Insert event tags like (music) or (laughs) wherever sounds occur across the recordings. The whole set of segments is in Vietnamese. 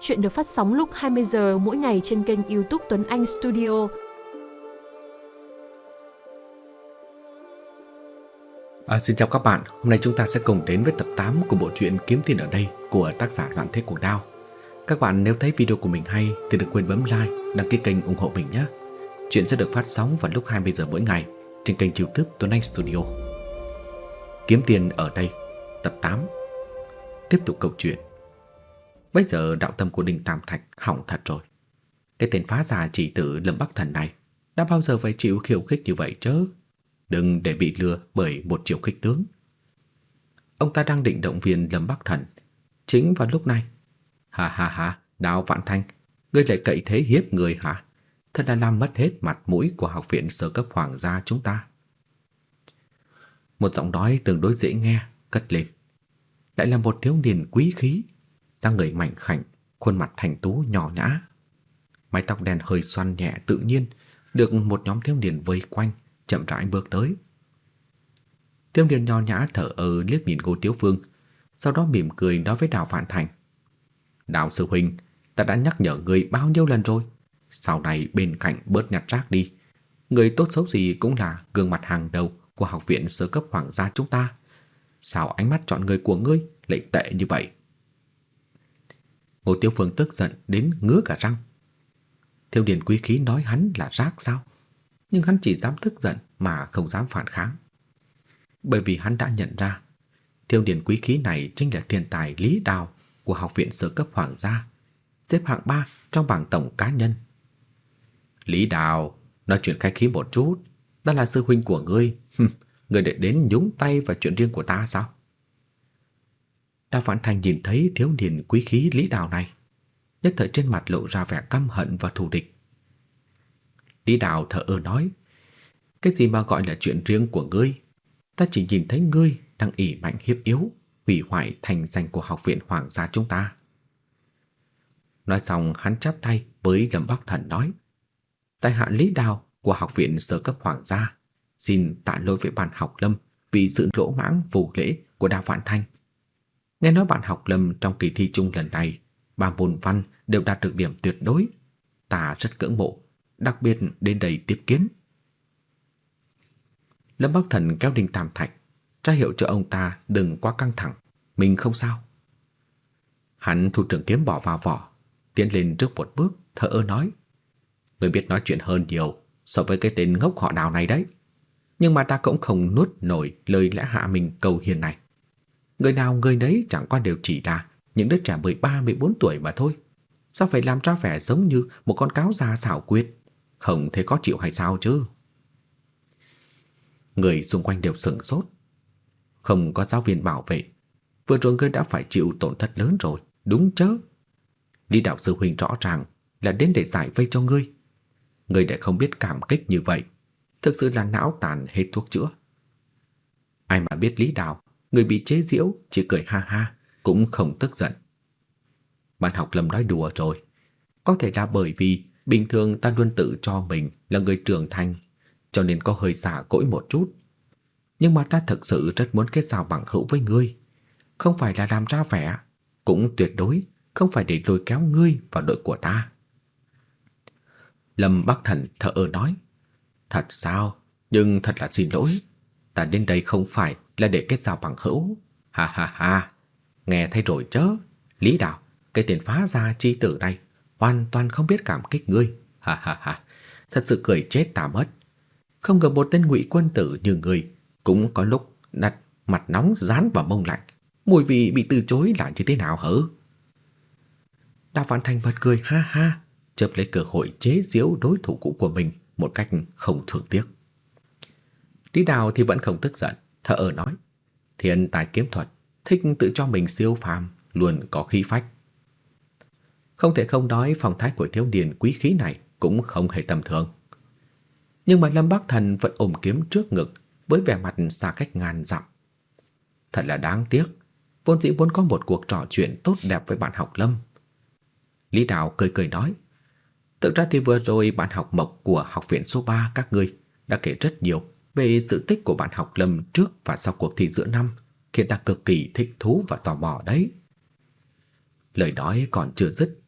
Chuyện được phát sóng lúc 20 giờ mỗi ngày trên kênh YouTube Tuấn Anh Studio. À, xin chào các bạn, hôm nay chúng ta sẽ cùng đến với tập 8 của bộ truyện Kiếm Tiền ở đây của tác giả Loạn Thế Cổ Đao. Các bạn nếu thấy video của mình hay thì đừng quên bấm like, đăng ký kênh ủng hộ mình nhé. Chuyện sẽ được phát sóng vào lúc 20 giờ mỗi ngày trên kênh YouTube Tuấn Anh Studio. Kiếm Tiền ở đây, tập 8. Tiếp tục câu chuyện. Bây giờ đạo tâm của Đinh Tam Thạch hỏng thật rồi. Cái tên phá già chỉ tử Lâm Bắc Thần này đã bao giờ phải chịu khiêu khích như vậy chứ? Đừng để bị lừa bởi một chiều khích tướng. Ông ta đang định động viên Lâm Bắc Thần. Chính vào lúc này. Hà hà hà, Đào Vạn Thanh, ngươi lại cậy thế hiếp người hả? Thật là làm mất hết mặt mũi của học viện sơ cấp hoàng gia chúng ta. Một giọng nói tương đối dễ nghe cất lên. Lại là một thiếu niên quý khí, dáng người mảnh khảnh, khuôn mặt thành tú nhỏ nhã. Mái tóc đen hơi xoăn nhẹ tự nhiên, được một nhóm thiếu niên vây quanh, chậm rãi bước tới. Thiếu niên nho nhã thở ơ liếc nhìn cô Tiếu Phương, sau đó mỉm cười nói với Đào Vạn Thành. Đào sư huynh, ta đã nhắc nhở người bao nhiêu lần rồi. Sau này bên cạnh bớt nhặt rác đi. Người tốt xấu gì cũng là gương mặt hàng đầu của học viện sơ cấp hoàng gia chúng ta. Sao ánh mắt chọn người của ngươi lại tệ như vậy? Ngô Tiêu Phương tức giận đến ngứa cả răng. Thiêu Điền quý khí nói hắn là rác sao? Nhưng hắn chỉ dám tức giận mà không dám phản kháng. Bởi vì hắn đã nhận ra Thiêu Điền quý khí này chính là thiên tài Lý Đào của học viện sơ cấp hoàng gia, xếp hạng 3 trong bảng tổng cá nhân. Lý Đào, nói chuyện khai khí một chút, ta là sư huynh của ngươi, (laughs) ngươi để đến nhúng tay vào chuyện riêng của ta sao? Đào Phản Thành nhìn thấy thiếu niên quý khí Lý Đào này, nhất thời trên mặt lộ ra vẻ căm hận và thù địch. Lý Đào thở ơ nói, cái gì mà gọi là chuyện riêng của ngươi? Ta chỉ nhìn thấy ngươi đang ỷ mạnh hiếp yếu, hủy hoại thành danh của học viện hoàng gia chúng ta. Nói xong hắn chắp tay với Lâm Bắc Thần nói, tại hạ Lý Đào của học viện sơ cấp hoàng gia, xin tạ lỗi với bạn học Lâm vì sự lỗ mãng vô lễ của Đào Vạn Thanh. Nghe nói bạn học Lâm trong kỳ thi chung lần này, ba môn văn đều đạt được điểm tuyệt đối, ta rất ngưỡng mộ, đặc biệt đến đây tiếp kiến. Lâm Bắc Thần kéo Đinh Tam Thạch, ra hiệu cho ông ta đừng quá căng thẳng, mình không sao. Hắn thu trường kiếm bỏ vào vỏ, tiến lên trước một bước, thở ơ nói: "Người biết nói chuyện hơn nhiều so với cái tên ngốc họ Đào này đấy, nhưng mà ta cũng không nuốt nổi lời lẽ hạ mình cầu hiền này. Người nào người đấy chẳng qua đều chỉ là những đứa trẻ 13, 14 tuổi mà thôi. Sao phải làm ra vẻ giống như một con cáo già xảo quyệt, không thể có chịu hay sao chứ?" Người xung quanh đều sững sốt. Không có giáo viên bảo vệ, vừa rồi ngươi đã phải chịu tổn thất lớn rồi, đúng chứ? Lý đạo sư huynh rõ ràng là đến để giải vây cho ngươi. Ngươi lại không biết cảm kích như vậy, thực sự là não tàn hết thuốc chữa. Ai mà biết Lý đạo, người bị chế giễu chỉ cười ha ha, cũng không tức giận. Bạn học Lâm nói đùa rồi, có thể là bởi vì bình thường ta luôn tự cho mình là người trưởng thành, cho nên có hơi giả cỗi một chút. Nhưng mà ta thực sự rất muốn kết giao bằng hữu với ngươi, không phải là làm ra vẻ, cũng tuyệt đối không phải để lôi kéo ngươi vào đội của ta. Lâm Bắc Thần thở ơ nói, thật sao, nhưng thật là xin lỗi, ta đến đây không phải là để kết giao bằng hữu. Ha ha ha, nghe thấy rồi chớ, Lý Đạo, cái tiền phá gia chi tử này hoàn toàn không biết cảm kích ngươi. Ha ha ha, thật sự cười chết ta mất. Không ngờ một tên ngụy quân tử như ngươi cũng có lúc đặt mặt nóng dán vào mông lạnh. Mùi vị bị từ chối là như thế nào hả? Đào Vạn Thành bật cười ha ha, chớp lấy cơ hội chế giễu đối thủ cũ của mình một cách không thường tiếc. Lý Đào thì vẫn không tức giận, thở ở nói: "Thiên tài kiếm thuật, thích tự cho mình siêu phàm, luôn có khí phách." Không thể không nói phong thái của thiếu niên quý khí này cũng không hề tầm thường. Nhưng mà Lâm Bắc Thần vẫn ôm kiếm trước ngực với vẻ mặt xa cách ngàn dặm. Thật là đáng tiếc, vốn dĩ muốn có một cuộc trò chuyện tốt đẹp với bạn học Lâm. Lý Đào cười cười nói, thực ra thì vừa rồi bạn học Mộc của học viện số 3 các ngươi đã kể rất nhiều về sự tích của bạn học Lâm trước và sau cuộc thi giữa năm, khiến ta cực kỳ thích thú và tò mò đấy. Lời nói còn chưa dứt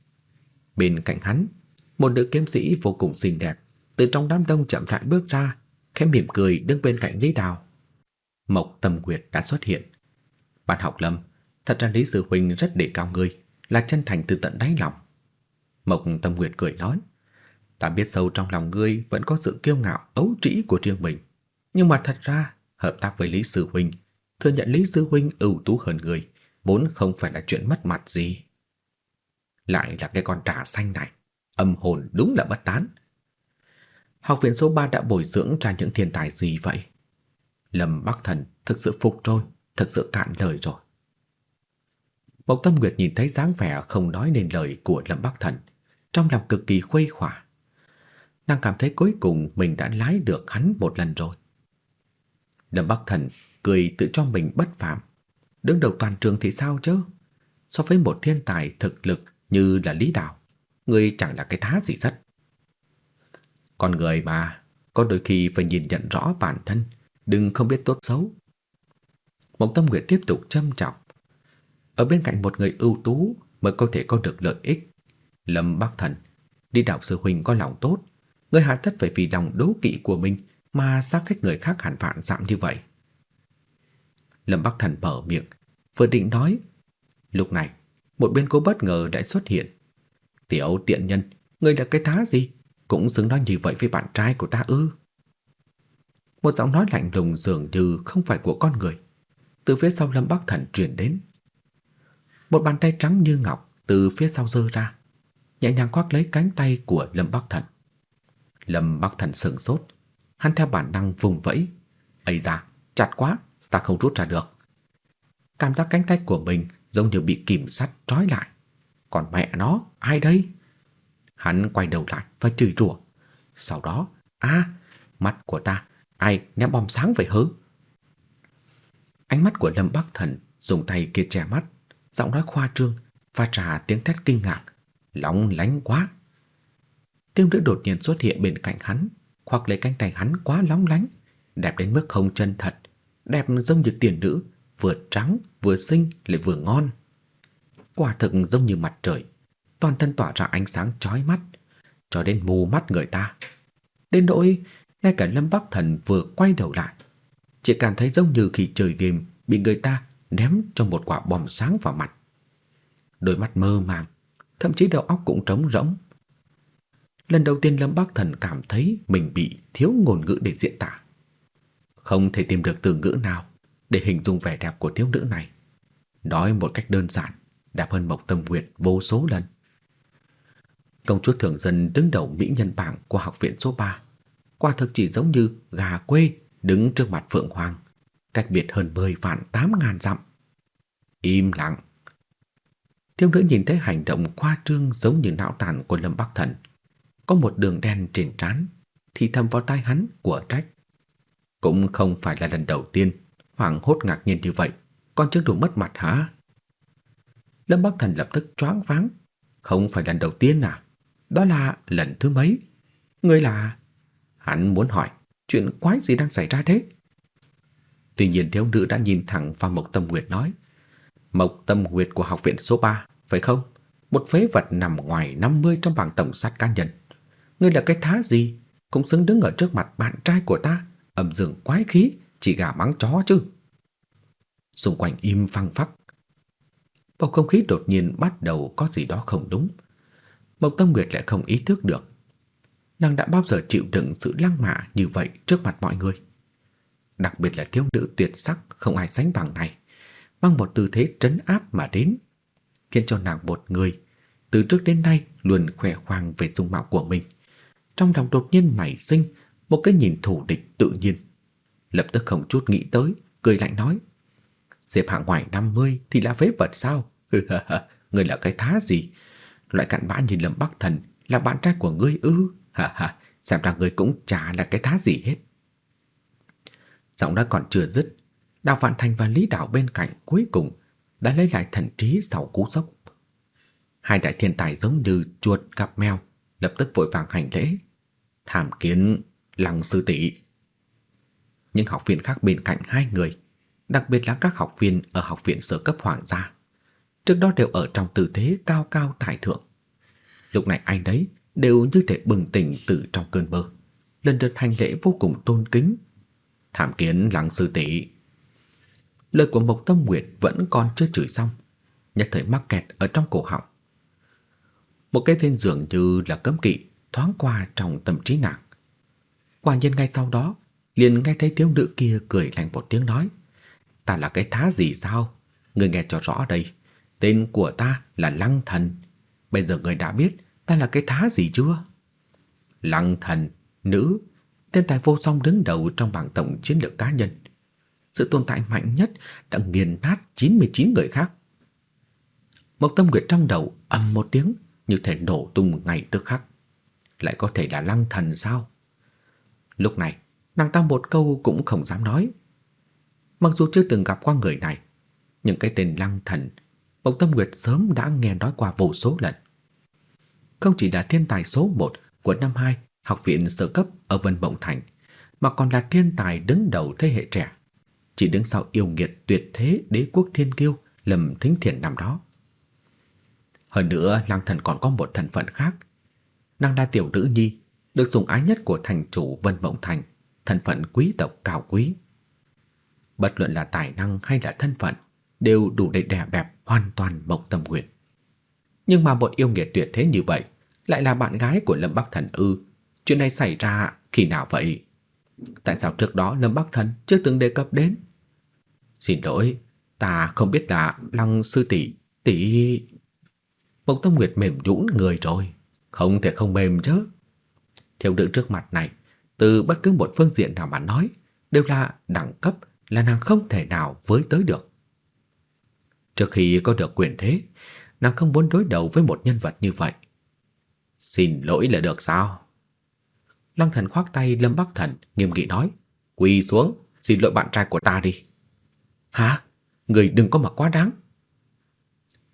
Bên cạnh hắn, một nữ kiếm sĩ vô cùng xinh đẹp từ trong đám đông chậm rãi bước ra, khẽ mỉm cười đứng bên cạnh Lý Đào. Mộc Tâm Nguyệt đã xuất hiện. Bạn học Lâm, thật ra Lý Sư Huynh rất đề cao ngươi, là chân thành từ tận đáy lòng. Mộc Tâm Nguyệt cười nói, ta biết sâu trong lòng ngươi vẫn có sự kiêu ngạo ấu trĩ của riêng mình. Nhưng mà thật ra, hợp tác với Lý Sư Huynh, thừa nhận Lý Sư Huynh ưu tú hơn người vốn không phải là chuyện mất mặt gì. Lại là cái con trà xanh này, âm hồn đúng là bất tán. Học viện số 3 đã bồi dưỡng ra những thiên tài gì vậy? Lâm Bắc Thần thực sự phục rồi, thực sự cạn lời rồi. Mộc Tâm Nguyệt nhìn thấy dáng vẻ không nói nên lời của Lâm Bắc Thần, trong lòng cực kỳ khuây khỏa. Nàng cảm thấy cuối cùng mình đã lái được hắn một lần rồi. Lâm Bắc Thần cười tự cho mình bất phạm. Đứng đầu toàn trường thì sao chứ? So với một thiên tài thực lực như là Lý đạo người chẳng là cái thá gì rất. Con người mà, có đôi khi phải nhìn nhận rõ bản thân, đừng không biết tốt xấu. Mộng Tâm Nguyệt tiếp tục châm trọng. Ở bên cạnh một người ưu tú mới có thể có được lợi ích. Lâm Bắc Thần, đi đạo sư huynh có lòng tốt, người hạ tất phải vì lòng đố kỵ của mình mà xác cách người khác hẳn vạn dặm như vậy. Lâm Bắc Thần mở miệng, vừa định nói. Lúc này, một bên cô bất ngờ đã xuất hiện. Tiểu tiện nhân, người là cái thá gì? Cũng xứng nói như vậy với bạn trai của ta ư? Một giọng nói lạnh lùng dường như không phải của con người. Từ phía sau Lâm Bắc Thần truyền đến. Một bàn tay trắng như ngọc từ phía sau giơ ra, nhẹ nhàng khoác lấy cánh tay của Lâm Bắc Thần. Lâm Bắc Thần sững sốt, hắn theo bản năng vùng vẫy. ấy da, chặt quá, ta không rút ra được." Cảm giác cánh tay của mình giống như bị kìm sắt trói lại. Còn mẹ nó, ai đây? Hắn quay đầu lại và chửi rủa. Sau đó, a, mắt của ta, ai ném bom sáng vậy hứ? Ánh mắt của Lâm Bắc Thần dùng tay kia che mắt, giọng nói khoa trương và trả tiếng thét kinh ngạc, lóng lánh quá. Tiêu nữ đột nhiên xuất hiện bên cạnh hắn, khoác lấy cánh tay hắn quá lóng lánh, đẹp đến mức không chân thật, đẹp giống như tiền nữ, vừa trắng, vừa xinh lại vừa ngon. Quả thực giống như mặt trời, toàn thân tỏa ra ánh sáng chói mắt, cho đến mù mắt người ta. Đến nỗi ngay cả Lâm Bắc Thần vừa quay đầu lại, chỉ cảm thấy giống như khi chơi game bị người ta ném cho một quả bom sáng vào mặt. Đôi mắt mơ màng, thậm chí đầu óc cũng trống rỗng. Lần đầu tiên Lâm Bắc Thần cảm thấy mình bị thiếu ngôn ngữ để diễn tả. Không thể tìm được từ ngữ nào để hình dung vẻ đẹp của thiếu nữ này. Nói một cách đơn giản, đẹp hơn Mộc Tâm Nguyệt vô số lần. Công chúa thường dân đứng đầu mỹ nhân bảng của học viện số 3, quả thực chỉ giống như gà quê đứng trước mặt Phượng Hoàng, cách biệt hơn 10 vạn 8 ngàn dặm. Im lặng. Thiếu nữ nhìn thấy hành động khoa trương giống như não tàn của Lâm Bắc Thần, có một đường đen trên trán, thì thầm vào tai hắn của trách. Cũng không phải là lần đầu tiên Hoàng hốt ngạc nhiên như vậy, con chưa đủ mất mặt hả? Lâm Bắc Thần lập tức choáng váng, không phải lần đầu tiên à? Đó là lần thứ mấy? Ngươi là... Hắn muốn hỏi, chuyện quái gì đang xảy ra thế? Tuy nhiên thiếu nữ đã nhìn thẳng vào Mộc Tâm Nguyệt nói, Mộc Tâm Nguyệt của học viện số 3, phải không? Một phế vật nằm ngoài 50 trong bảng tổng sát cá nhân. Ngươi là cái thá gì? Cũng xứng đứng ở trước mặt bạn trai của ta, ầm dường quái khí, chỉ gà mắng chó chứ. Xung quanh im phăng phắc. Bầu không khí đột nhiên bắt đầu có gì đó không đúng. Mộc Tâm Nguyệt lại không ý thức được. Nàng đã bao giờ chịu đựng sự lăng mạ như vậy trước mặt mọi người. Đặc biệt là thiếu nữ tuyệt sắc không ai sánh bằng này, mang một tư thế trấn áp mà đến, khiến cho nàng một người từ trước đến nay luôn khỏe khoang về dung mạo của mình. Trong lòng đột nhiên nảy sinh một cái nhìn thù địch tự nhiên lập tức không chút nghĩ tới, cười lạnh nói: "Xếp hạng ngoài 50 thì là phế vật sao? Ngươi là cái thá gì? Loại cặn bã như Lâm Bắc Thần là bạn trai của ngươi ư? Ha ha, xem ra ngươi cũng chả là cái thá gì hết." Giọng nói còn chưa dứt, Đào Vạn Thành và Lý Đạo bên cạnh cuối cùng đã lấy lại thần trí sau cú sốc. Hai đại thiên tài giống như chuột gặp mèo, lập tức vội vàng hành lễ. Tham kiến Lăng sư tỷ những học viên khác bên cạnh hai người, đặc biệt là các học viên ở học viện sở cấp hoàng gia, trước đó đều ở trong tư thế cao cao tại thượng. Lúc này ai đấy đều như thể bừng tỉnh từ trong cơn mơ, lần lượt hành lễ vô cùng tôn kính. Thảm kiến lăng sư tỷ. Lời của Mộc Tâm Nguyệt vẫn còn chưa chửi xong, nhất thời mắc kẹt ở trong cổ họng. Một cái tên dường như là cấm kỵ thoáng qua trong tâm trí nàng. Quả nhiên ngay sau đó, liền nghe thấy thiếu nữ kia cười lạnh một tiếng nói: "Ta là cái thá gì sao? Người nghe cho rõ đây, tên của ta là Lăng Thần. Bây giờ người đã biết ta là cái thá gì chưa?" Lăng Thần, nữ, tên tài vô song đứng đầu trong bảng tổng chiến lược cá nhân. Sự tồn tại mạnh nhất đã nghiền nát 99 người khác. Mộc Tâm Nguyệt trong đầu ầm một tiếng, như thể nổ tung ngay tức khắc. Lại có thể là lăng thần sao? Lúc này, nàng ta một câu cũng không dám nói. Mặc dù chưa từng gặp qua người này, nhưng cái tên lăng thần, Mộc Tâm Nguyệt sớm đã nghe nói qua vô số lần. Không chỉ là thiên tài số 1 của năm 2 học viện sơ cấp ở Vân Mộng Thành, mà còn là thiên tài đứng đầu thế hệ trẻ, chỉ đứng sau yêu nghiệt tuyệt thế đế quốc thiên kiêu Lâm Thính Thiền năm đó. Hơn nữa, Lăng Thần còn có một thân phận khác. Nàng là tiểu nữ nhi, được dùng ái nhất của thành chủ Vân Mộng Thành, thân phận quý tộc cao quý. Bất luận là tài năng hay là thân phận, đều đủ để đè bẹp hoàn toàn Mộng Tâm Nguyệt. Nhưng mà một yêu nghiệt tuyệt thế như vậy, lại là bạn gái của Lâm Bắc Thần ư? Chuyện này xảy ra khi nào vậy? Tại sao trước đó Lâm Bắc Thần chưa từng đề cập đến? Xin lỗi, ta không biết là Lăng sư tỷ tỷ Mộc tâm Nguyệt mềm nhũn người rồi, không thể không mềm chứ. Thiếu nữ trước mặt này, từ bất cứ một phương diện nào mà nói, đều là đẳng cấp là nàng không thể nào với tới được. Trước khi có được quyền thế, nàng không muốn đối đầu với một nhân vật như vậy. Xin lỗi là được sao? Lăng thần khoác tay Lâm Bắc Thần, nghiêm nghị nói, quỳ xuống, xin lỗi bạn trai của ta đi. Hả? Người đừng có mà quá đáng.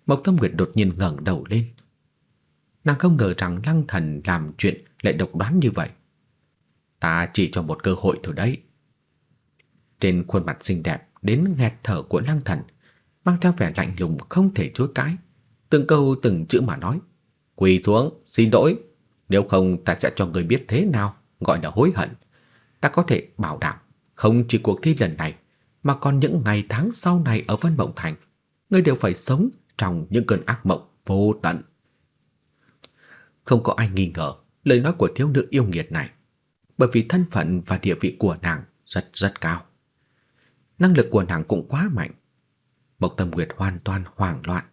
Mộc Tâm Nguyệt đột nhiên ngẩng đầu lên. Nàng không ngờ rằng Lăng Thần làm chuyện lại độc đoán như vậy. Ta chỉ cho một cơ hội thôi đấy. Trên khuôn mặt xinh đẹp đến nghẹt thở của Lăng Thần, mang theo vẻ lạnh lùng không thể chối cãi, từng câu từng chữ mà nói: "Quỳ xuống, xin lỗi, nếu không ta sẽ cho người biết thế nào gọi là hối hận. Ta có thể bảo đảm, không chỉ cuộc thi lần này, mà còn những ngày tháng sau này ở Vân Mộng Thành, ngươi đều phải sống trong những cơn ác mộng vô tận. Không có ai nghi ngờ lời nói của thiếu nữ yêu nghiệt này, bởi vì thân phận và địa vị của nàng rất rất cao. Năng lực của nàng cũng quá mạnh. Mộc Tâm Nguyệt hoàn toàn hoảng loạn.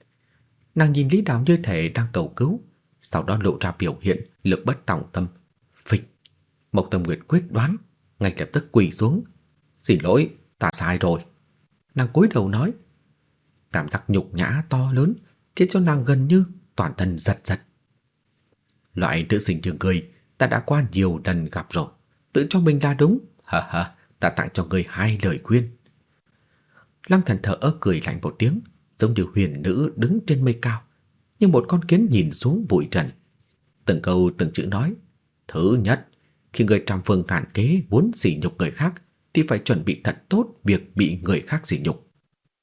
Nàng nhìn Lý Đào như thể đang cầu cứu, sau đó lộ ra biểu hiện lực bất tòng tâm. Phịch. Mộc Tâm Nguyệt quyết đoán, ngay lập tức quỳ xuống. "Xin lỗi, ta sai rồi." Nàng cúi đầu nói, Cảm giác nhục nhã to lớn khiến cho nàng gần như toàn thân giật giật. Loại nữ sinh như ngươi ta đã qua nhiều lần gặp rồi, tự cho mình là đúng. ha ha, ta tặng cho ngươi hai lời khuyên. Lăng thần thở ơ cười lạnh một tiếng, giống như huyền nữ đứng trên mây cao, như một con kiến nhìn xuống bụi trần. Từng câu từng chữ nói, thứ nhất, khi người trăm phương ngàn kế muốn sỉ nhục người khác thì phải chuẩn bị thật tốt việc bị người khác sỉ nhục.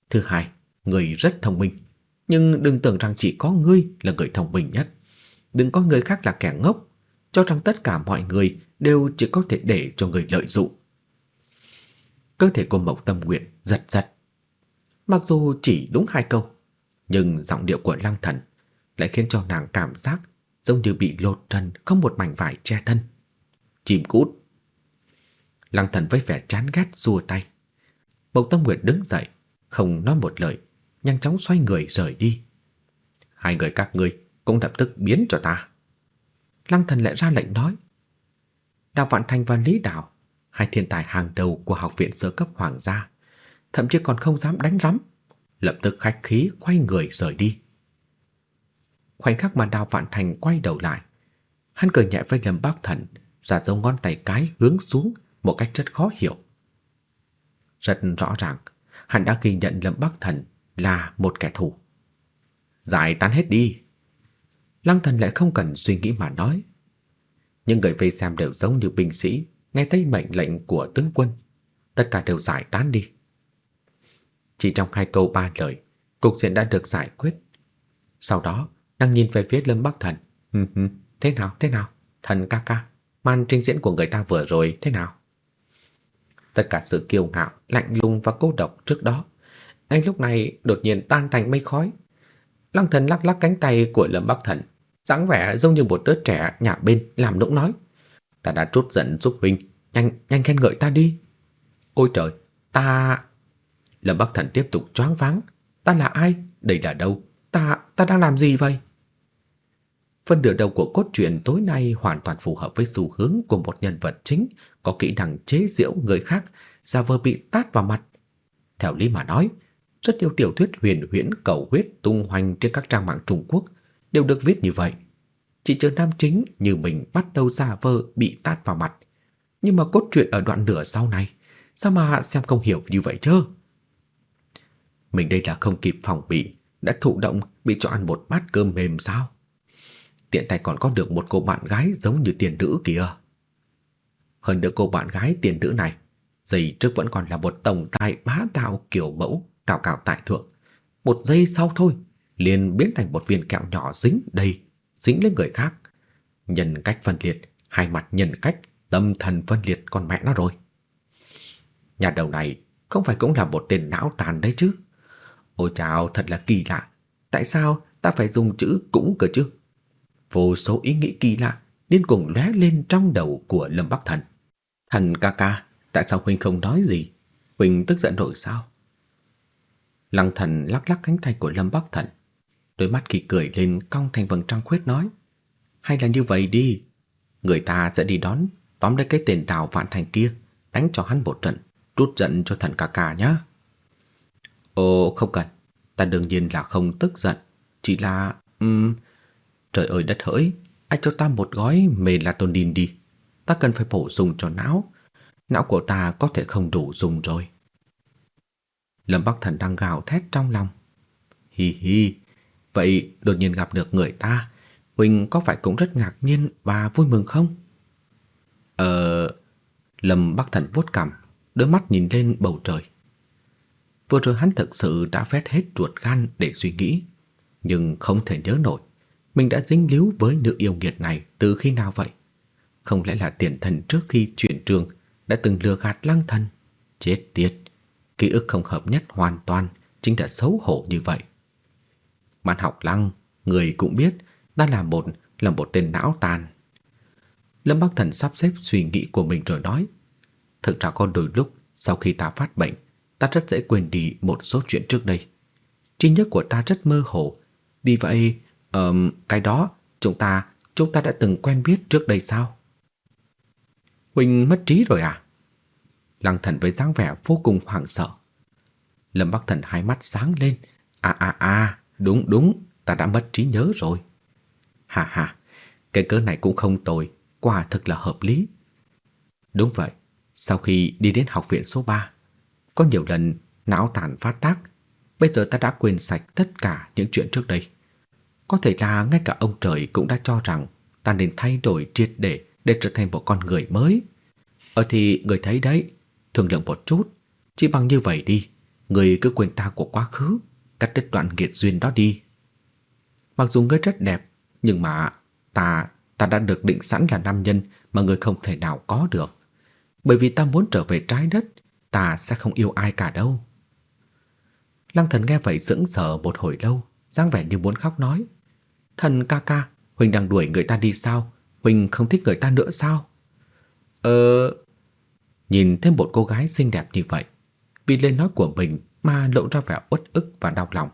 Thứ hai, Người rất thông minh, nhưng đừng tưởng rằng chỉ có ngươi là người thông minh nhất. Đừng có người khác là kẻ ngốc, cho rằng tất cả mọi người đều chỉ có thể để cho người lợi dụng. Cơ thể của Mộc Tâm Nguyện giật giật. Mặc dù chỉ đúng hai câu, nhưng giọng điệu của Lăng Thần lại khiến cho nàng cảm giác giống như bị lột trần không một mảnh vải che thân. Chìm cút. Lăng Thần với vẻ chán ghét xua tay. Mộc Tâm Nguyệt đứng dậy, không nói một lời, nhanh chóng xoay người rời đi. Hai người các ngươi cũng lập tức biến cho ta. Lăng thần lại ra lệnh nói. Đào Vạn Thành và Lý Đào, hai thiên tài hàng đầu của học viện sơ cấp hoàng gia, thậm chí còn không dám đánh rắm, lập tức khách khí quay người rời đi. Khoảnh khắc mà Đào Vạn Thành quay đầu lại, hắn cười nhẹ với Lâm Bắc Thần, ra dấu ngón tay cái hướng xuống một cách rất khó hiểu. Rất rõ ràng, hắn đã ghi nhận Lâm Bắc Thần là một kẻ thù. Giải tán hết đi. Lăng thần lại không cần suy nghĩ mà nói. Những người vây xem đều giống như binh sĩ, nghe thấy mệnh lệnh của tướng quân. Tất cả đều giải tán đi. Chỉ trong hai câu ba lời, cục diện đã được giải quyết. Sau đó, đang nhìn về phía Lâm Bắc Thần, thế nào, thế nào? Thần ca ca, màn trình diễn của người ta vừa rồi thế nào? Tất cả sự kiêu ngạo, lạnh lùng và cô độc trước đó, anh lúc này đột nhiên tan thành mây khói. Lăng thần lắc lắc cánh tay của Lâm Bắc Thần, dáng vẻ giống như một đứa trẻ nhà bên làm nũng nói. Ta đã trút giận giúp huynh, nhanh, nhanh khen ngợi ta đi. Ôi trời, ta... Lâm Bắc Thần tiếp tục choáng váng. Ta là ai? Đây là đâu? Ta, ta đang làm gì vậy? Phần nửa đầu của cốt truyện tối nay hoàn toàn phù hợp với xu hướng của một nhân vật chính có kỹ năng chế giễu người khác, giả vờ bị tát vào mặt. Theo lý mà nói, rất nhiều tiểu thuyết huyền huyễn cầu huyết tung hoành trên các trang mạng Trung Quốc đều được viết như vậy. Chỉ chờ nam chính như mình bắt đầu giả vờ bị tát vào mặt. Nhưng mà cốt truyện ở đoạn nửa sau này, sao mà xem không hiểu như vậy chứ? Mình đây là không kịp phòng bị, đã thụ động bị cho ăn một bát cơm mềm sao? Tiện tay còn có được một cô bạn gái giống như tiền nữ kìa. Hơn nữa cô bạn gái tiền nữ này, giây trước vẫn còn là một tổng tài bá đạo kiểu mẫu cao cao tại thượng. Một giây sau thôi, liền biến thành một viên kẹo nhỏ dính đầy, dính lên người khác. Nhân cách phân liệt, hai mặt nhân cách, tâm thần phân liệt con mẹ nó rồi. Nhà đầu này không phải cũng là một tên não tàn đấy chứ? Ôi chào, thật là kỳ lạ. Tại sao ta phải dùng chữ cũng cơ chứ? Vô số ý nghĩ kỳ lạ điên cuồng lóe lên trong đầu của Lâm Bắc Thần. Thần ca ca, tại sao huynh không nói gì? Huynh tức giận rồi sao? Lăng Thần lắc lắc cánh tay của Lâm Bắc Thần, đôi mắt kỳ cười lên cong thành vầng trăng khuyết nói: "Hay là như vậy đi, người ta sẽ đi đón, tóm lấy cái tên Đào Vạn Thành kia, đánh cho hắn một trận, rút giận cho thần ca ca nhá." "Ồ, không cần, ta đương nhiên là không tức giận, chỉ là um, trời ơi đất hỡi, anh cho ta một gói melatonin đi, ta cần phải bổ sung cho não, não của ta có thể không đủ dùng rồi." Lâm Bắc Thần đang gào thét trong lòng. Hi hi, vậy đột nhiên gặp được người ta, Huynh có phải cũng rất ngạc nhiên và vui mừng không? Ờ... Lâm Bắc Thần vuốt cằm, đôi mắt nhìn lên bầu trời. Vừa rồi hắn thực sự đã vét hết ruột gan để suy nghĩ, nhưng không thể nhớ nổi mình đã dính líu với nữ yêu nghiệt này từ khi nào vậy? Không lẽ là tiền thần trước khi chuyển trường đã từng lừa gạt lăng thần? Chết tiệt, ký ức không hợp nhất hoàn toàn chính là xấu hổ như vậy. Mạn học lăng, người cũng biết đã là một là một tên não tàn. Lâm Bắc Thần sắp xếp suy nghĩ của mình rồi nói, thực ra có đôi lúc sau khi ta phát bệnh, ta rất dễ quên đi một số chuyện trước đây. Trí nhớ của ta rất mơ hồ, vì vậy, um, cái đó chúng ta chúng ta đã từng quen biết trước đây sao? Huynh mất trí rồi à? Lăng Thần với dáng vẻ vô cùng hoảng sợ. Lâm Bắc Thần hai mắt sáng lên, a a a đúng đúng, ta đã mất trí nhớ rồi." Hà hà, cái cớ này cũng không tồi, quả thực là hợp lý. Đúng vậy, sau khi đi đến học viện số 3, có nhiều lần não tàn phát tác, bây giờ ta đã quên sạch tất cả những chuyện trước đây. Có thể là ngay cả ông trời cũng đã cho rằng ta nên thay đổi triệt để để trở thành một con người mới. Ở thì người thấy đấy, thương lượng một chút, chỉ bằng như vậy đi, người cứ quên ta của quá khứ, cắt đứt đoạn nghiệt duyên đó đi. Mặc dù ngươi rất đẹp, nhưng mà ta ta đã được định sẵn là nam nhân mà ngươi không thể nào có được. Bởi vì ta muốn trở về trái đất, ta sẽ không yêu ai cả đâu. Lăng Thần nghe vậy sững sờ một hồi lâu, dáng vẻ như muốn khóc nói: "Thần ca ca, huynh đang đuổi người ta đi sao? Huynh không thích người ta nữa sao?" "Ờ, Nhìn thêm một cô gái xinh đẹp như vậy, vì lời nói của mình mà lộ ra vẻ uất ức và đau lòng.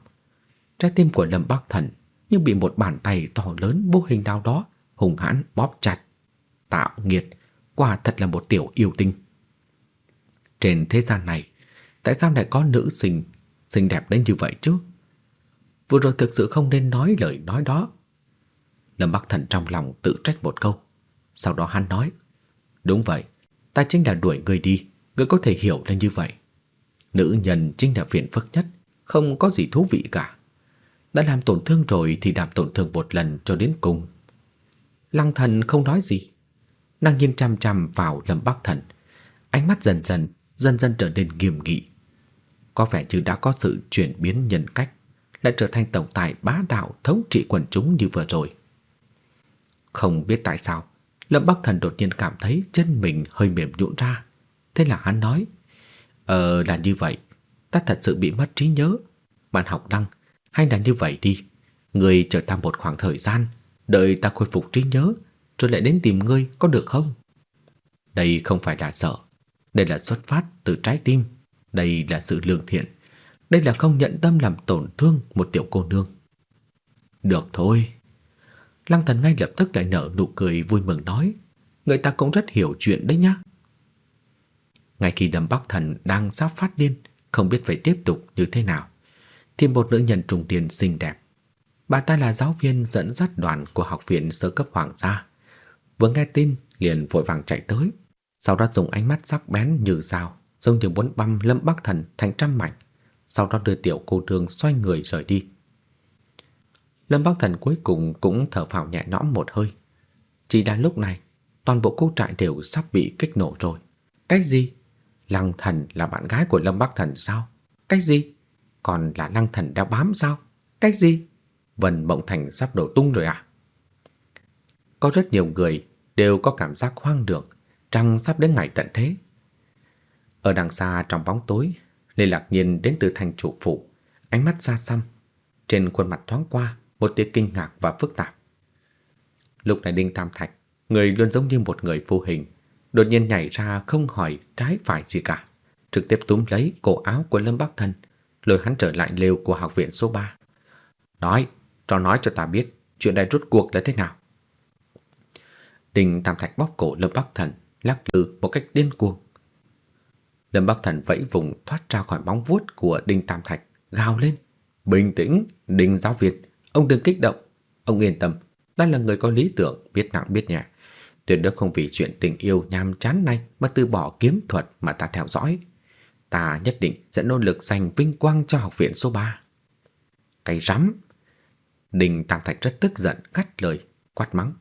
Trái tim của Lâm Bắc Thần như bị một bàn tay to lớn vô hình nào đó hùng hãn bóp chặt. Tạo nghiệt, quả thật là một tiểu yêu tinh. Trên thế gian này, tại sao lại có nữ sinh xinh đẹp đến như vậy chứ? Vừa rồi thực sự không nên nói lời nói đó. Lâm Bắc Thần trong lòng tự trách một câu. Sau đó hắn nói, đúng vậy, ta chính là đuổi người đi, ngươi có thể hiểu là như vậy. Nữ nhân chính là phiền phức nhất, không có gì thú vị cả. Đã làm tổn thương rồi thì làm tổn thương một lần cho đến cùng. Lăng thần không nói gì. Nàng nhìn chăm chăm vào Lâm Bắc Thần. Ánh mắt dần dần, dần dần trở nên nghiêm nghị. Có vẻ như đã có sự chuyển biến nhân cách, lại trở thành tổng tài bá đạo thống trị quần chúng như vừa rồi. Không biết tại sao, Lâm Bắc Thần đột nhiên cảm thấy chân mình hơi mềm nhũn ra. Thế là hắn nói, Ờ là như vậy, ta thật sự bị mất trí nhớ. Bạn học đăng, hay là như vậy đi. Người chờ ta một khoảng thời gian, đợi ta khôi phục trí nhớ, rồi lại đến tìm ngươi có được không? Đây không phải là sợ, đây là xuất phát từ trái tim, đây là sự lương thiện, đây là không nhận tâm làm tổn thương một tiểu cô nương. Được thôi. Lăng thần ngay lập tức lại nở nụ cười vui mừng nói, người ta cũng rất hiểu chuyện đấy nhá. Ngay khi Lâm Bắc Thần đang sắp phát điên, không biết phải tiếp tục như thế nào, thì một nữ nhân trung niên xinh đẹp. Bà ta là giáo viên dẫn dắt đoàn của học viện sơ cấp hoàng gia. Vừa nghe tin, liền vội vàng chạy tới, sau đó dùng ánh mắt sắc bén như dao, giống như muốn băm Lâm Bắc Thần thành trăm mảnh, sau đó đưa tiểu cô nương xoay người rời đi. Lâm Bắc Thần cuối cùng cũng thở phào nhẹ nhõm một hơi. Chỉ đang lúc này, toàn bộ cô trại đều sắp bị kích nổ rồi. Cách gì? Lăng thần là bạn gái của Lâm Bắc Thần sao? Cách gì? Còn là lăng thần đeo bám sao? Cách gì? Vân Mộng Thành sắp đổ tung rồi à? Có rất nhiều người đều có cảm giác hoang đường rằng sắp đến ngày tận thế. Ở đằng xa trong bóng tối, Lê Lạc Nhiên đến từ thành chủ phủ, ánh mắt xa xăm, trên khuôn mặt thoáng qua một tia kinh ngạc và phức tạp. Lúc này Đinh Tam Thạch, người luôn giống như một người vô hình, đột nhiên nhảy ra không hỏi trái phải gì cả, trực tiếp túm lấy cổ áo của Lâm Bắc Thần, lôi hắn trở lại lều của học viện số 3. Nói, cho nói cho ta biết chuyện này rốt cuộc là thế nào. Đinh Tam Thạch bóp cổ Lâm Bắc Thần, lắc lư một cách điên cuồng. Lâm Bắc Thần vẫy vùng thoát ra khỏi bóng vuốt của Đinh Tam Thạch, gào lên. Bình tĩnh, Đinh giáo viên, ông đừng kích động. Ông yên tâm, ta là người có lý tưởng, biết nặng biết nhẹ. Tuyệt đối không vì chuyện tình yêu nham chán này mà từ bỏ kiếm thuật mà ta theo dõi. Ta nhất định sẽ nỗ lực giành vinh quang cho học viện số 3. Cái rắm! Đình Tam Thạch rất tức giận cắt lời, quát mắng.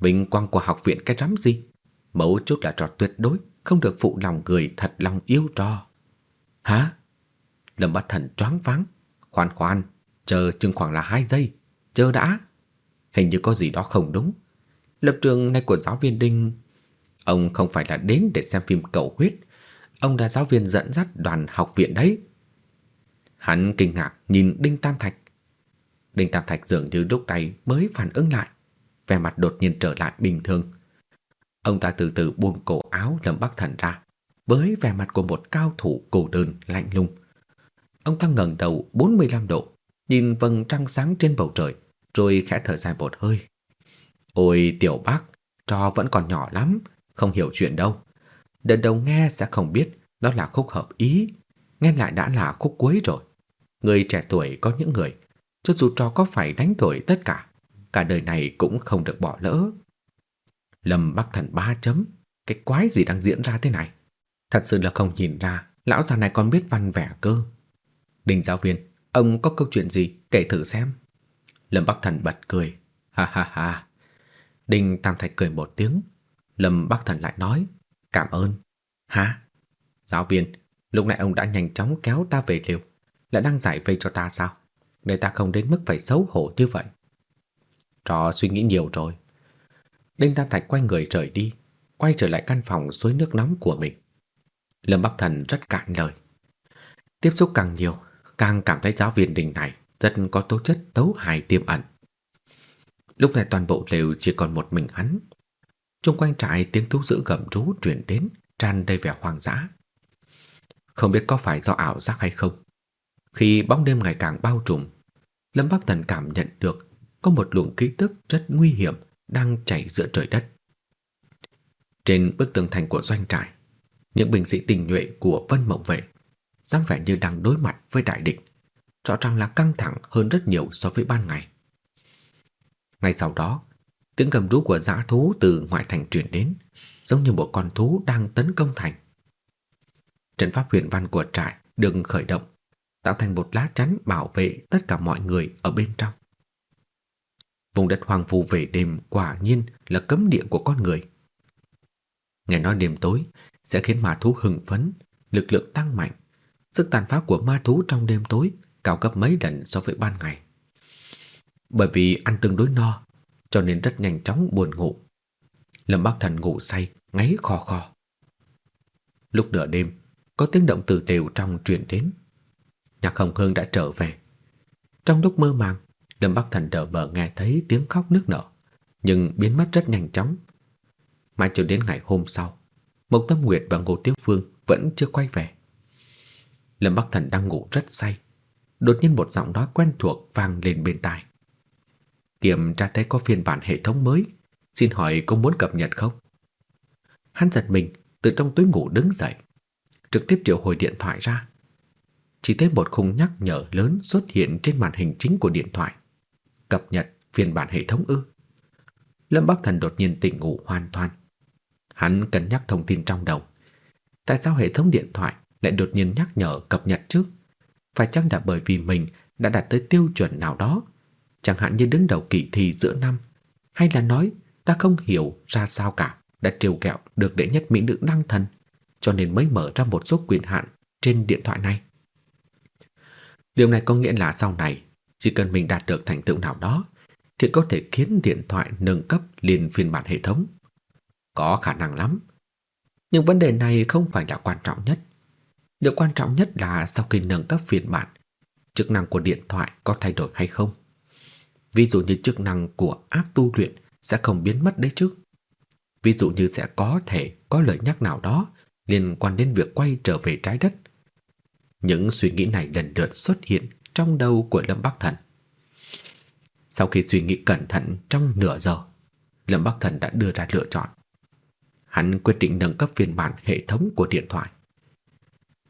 Vinh quang của học viện cái rắm gì? Mấu chốt là trò tuyệt đối không được phụ lòng người thật lòng yêu trò. Hả? Lâm Bát Thần choáng váng. Khoan khoan, chờ chừng khoảng là hai giây. Chờ đã. Hình như có gì đó không đúng. Lập trường này của giáo viên Đinh... Ông không phải là đến để xem phim cầu huyết. Ông là giáo viên dẫn dắt đoàn học viện đấy. Hắn kinh ngạc nhìn Đinh Tam Thạch. Đinh Tam Thạch dường như lúc này mới phản ứng lại. Vẻ mặt đột nhiên trở lại bình thường. Ông ta từ từ buông cổ áo Lâm Bắc Thần ra, với vẻ mặt của một cao thủ cổ đơn lạnh lùng. Ông ta ngẩng đầu 45 độ, nhìn vầng trăng sáng trên bầu trời, rồi khẽ thở dài một hơi. Ôi tiểu bác, trò vẫn còn nhỏ lắm, không hiểu chuyện đâu. Lần đầu nghe sẽ không biết đó là khúc hợp ý, nghe lại đã là khúc cuối rồi. Người trẻ tuổi có những người, cho dù trò có phải đánh đổi tất cả, cả đời này cũng không được bỏ lỡ. Lâm Bắc Thần ba chấm, cái quái gì đang diễn ra thế này? Thật sự là không nhìn ra, lão già này còn biết văn vẻ cơ. Đình giáo viên, ông có câu chuyện gì kể thử xem. Lâm Bắc Thần bật cười, ha ha ha. Đinh Tam Thạch cười một tiếng, Lâm Bắc Thần lại nói, cảm ơn. Hả? Giáo viên, lúc nãy ông đã nhanh chóng kéo ta về liều, lại đang giải vây cho ta sao? Để ta không đến mức phải xấu hổ như vậy. Trò suy nghĩ nhiều rồi. Đinh Tam Thạch quay người rời đi, quay trở lại căn phòng suối nước nóng của mình. Lâm Bắc Thần rất cạn lời. Tiếp xúc càng nhiều, càng cảm thấy giáo viên đình này rất có tố chất tấu hài tiềm ẩn. Lúc này toàn bộ lều chỉ còn một mình hắn. Trung quanh trại tiếng thú dữ gầm rú truyền đến, tràn đầy vẻ hoang dã. Không biết có phải do ảo giác hay không. Khi bóng đêm ngày càng bao trùm, Lâm Bắc Thần cảm nhận được có một luồng khí tức rất nguy hiểm đang chảy giữa trời đất. Trên bức tường thành của doanh trại, những binh sĩ tình nhuệ của Vân Mộng Vệ dáng vẻ như đang đối mặt với đại địch, rõ ràng là căng thẳng hơn rất nhiều so với ban ngày. Ngay sau đó, tiếng gầm rú của dã thú từ ngoại thành truyền đến, giống như một con thú đang tấn công thành. Trận pháp huyền văn của trại được khởi động, tạo thành một lá chắn bảo vệ tất cả mọi người ở bên trong. Vùng đất hoang vu về đêm quả nhiên là cấm địa của con người. Nghe nói đêm tối sẽ khiến ma thú hưng phấn, lực lượng tăng mạnh. Sức tàn phá của ma thú trong đêm tối cao gấp mấy lần so với ban ngày. Bởi vì ăn tương đối no, cho nên rất nhanh chóng buồn ngủ. Lâm Bắc Thần ngủ say, ngáy khò khò. Lúc nửa đêm, có tiếng động từ đều trong truyền đến. Nhạc Hồng Hương đã trở về. Trong lúc mơ màng, Lâm Bắc Thần đờ bờ nghe thấy tiếng khóc nức nở, nhưng biến mất rất nhanh chóng. Mãi cho đến ngày hôm sau, Mộc Tâm Nguyệt và Ngô Tiếu Phương vẫn chưa quay về. Lâm Bắc Thần đang ngủ rất say. Đột nhiên một giọng nói quen thuộc vang lên bên tai. Kiểm tra thấy có phiên bản hệ thống mới, xin hỏi có muốn cập nhật không? Hắn giật mình, từ trong túi ngủ đứng dậy, trực tiếp triệu hồi điện thoại ra. Chỉ thấy một khung nhắc nhở lớn xuất hiện trên màn hình chính của điện thoại. Cập nhật phiên bản hệ thống ư? Lâm Bắc Thần đột nhiên tỉnh ngủ hoàn toàn. Hắn cân nhắc thông tin trong đầu. Tại sao hệ thống điện thoại lại đột nhiên nhắc nhở cập nhật trước? Phải chăng là bởi vì mình đã đạt tới tiêu chuẩn nào đó, chẳng hạn như đứng đầu kỳ thi giữa năm, hay là nói ta không hiểu ra sao cả, đã trêu kẹo được đệ nhất mỹ nữ đăng thần, cho nên mới mở ra một số quyền hạn trên điện thoại này. Điều này có nghĩa là sau này, chỉ cần mình đạt được thành tựu nào đó, thì có thể khiến điện thoại nâng cấp lên phiên bản hệ thống. Có khả năng lắm. Nhưng vấn đề này không phải là quan trọng nhất. Điều quan trọng nhất là sau khi nâng cấp phiên bản, chức năng của điện thoại có thay đổi hay không. Ví dụ như chức năng của áp tu luyện sẽ không biến mất đấy chứ. Ví dụ như sẽ có thể có lời nhắc nào đó liên quan đến việc quay trở về trái đất. Những suy nghĩ này lần lượt xuất hiện trong đầu của Lâm Bắc Thần. Sau khi suy nghĩ cẩn thận trong nửa giờ, Lâm Bắc Thần đã đưa ra lựa chọn. Hắn quyết định nâng cấp phiên bản hệ thống của điện thoại.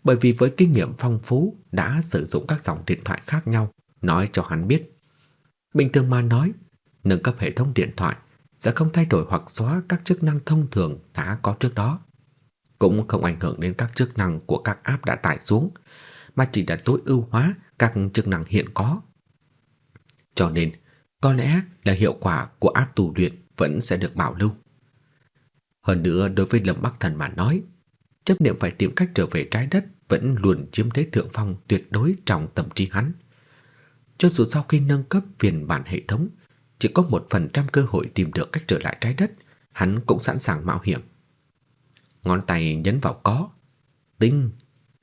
Bởi vì với kinh nghiệm phong phú đã sử dụng các dòng điện thoại khác nhau, nói cho hắn biết. Bình thường mà nói, nâng cấp hệ thống điện thoại sẽ không thay đổi hoặc xóa các chức năng thông thường đã có trước đó. Cũng không ảnh hưởng đến các chức năng của các app đã tải xuống, mà chỉ đã tối ưu hóa các chức năng hiện có. Cho nên, có lẽ là hiệu quả của app tu luyện vẫn sẽ được bảo lưu. Hơn nữa đối với Lâm Bắc Thần mà nói, chấp niệm phải tìm cách trở về trái đất vẫn luôn chiếm thế thượng phong tuyệt đối trong tâm trí hắn. Cho dù sau khi nâng cấp phiên bản hệ thống, chỉ có một phần trăm cơ hội tìm được cách trở lại trái đất, hắn cũng sẵn sàng mạo hiểm. Ngón tay nhấn vào có, tinh,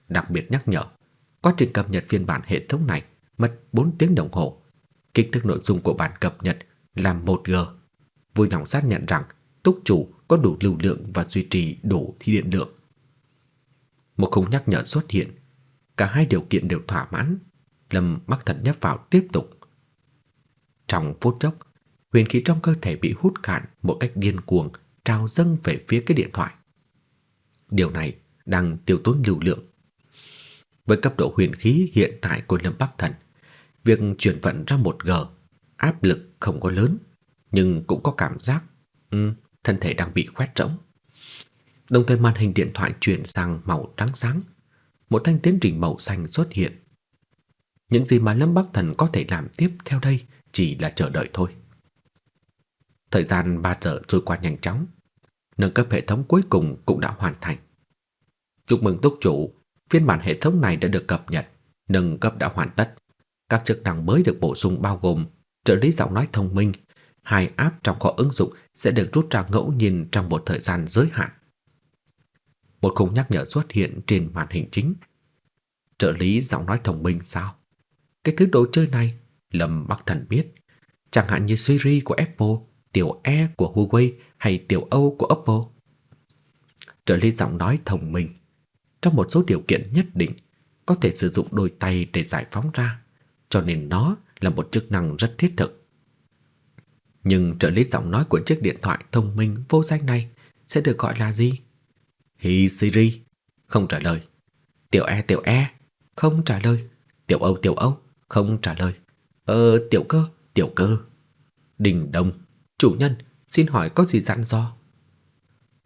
đặc biệt nhắc nhở, quá trình cập nhật phiên bản hệ thống này mất 4 tiếng đồng hồ. Kích thước nội dung của bản cập nhật là 1G. Vui lòng xác nhận rằng túc chủ có đủ lưu lượng và duy trì đủ thi điện lượng. Một khung nhắc nhở xuất hiện, cả hai điều kiện đều thỏa mãn, Lâm Bắc Thần nhấp vào tiếp tục. Trong phút chốc, huyền khí trong cơ thể bị hút cạn một cách điên cuồng, trào dâng về phía cái điện thoại. Điều này đang tiêu tốn lưu lượng. Với cấp độ huyền khí hiện tại của Lâm Bắc Thần, việc chuyển vận ra một g áp lực không có lớn, nhưng cũng có cảm giác um, thân thể đang bị khoét rỗng. Đồng thời màn hình điện thoại chuyển sang màu trắng sáng, một thanh tiến trình màu xanh xuất hiện. Những gì mà Lâm Bắc Thần có thể làm tiếp theo đây chỉ là chờ đợi thôi. Thời gian 3 giờ trôi qua nhanh chóng, nâng cấp hệ thống cuối cùng cũng đã hoàn thành. Chúc mừng túc chủ, phiên bản hệ thống này đã được cập nhật, nâng cấp đã hoàn tất. Các chức năng mới được bổ sung bao gồm trợ lý giọng nói thông minh, hai app trong kho ứng dụng sẽ được rút ra ngẫu nhiên trong một thời gian giới hạn. Một khung nhắc nhở xuất hiện trên màn hình chính. Trợ lý giọng nói thông minh sao? Cái thứ đồ chơi này, Lâm Bắc Thần biết, chẳng hạn như Siri của Apple, tiểu E của Huawei hay tiểu Âu của Oppo. Trợ lý giọng nói thông minh, trong một số điều kiện nhất định, có thể sử dụng đôi tay để giải phóng ra, cho nên nó là một chức năng rất thiết thực. Nhưng trợ lý giọng nói của chiếc điện thoại thông minh vô danh này sẽ được gọi là gì? Hi Siri, không trả lời. Tiểu E tiểu E, không trả lời. Tiểu Âu tiểu Âu, không trả lời. Ờ tiểu cơ, tiểu cơ. Đình Đông, chủ nhân, xin hỏi có gì dặn dò?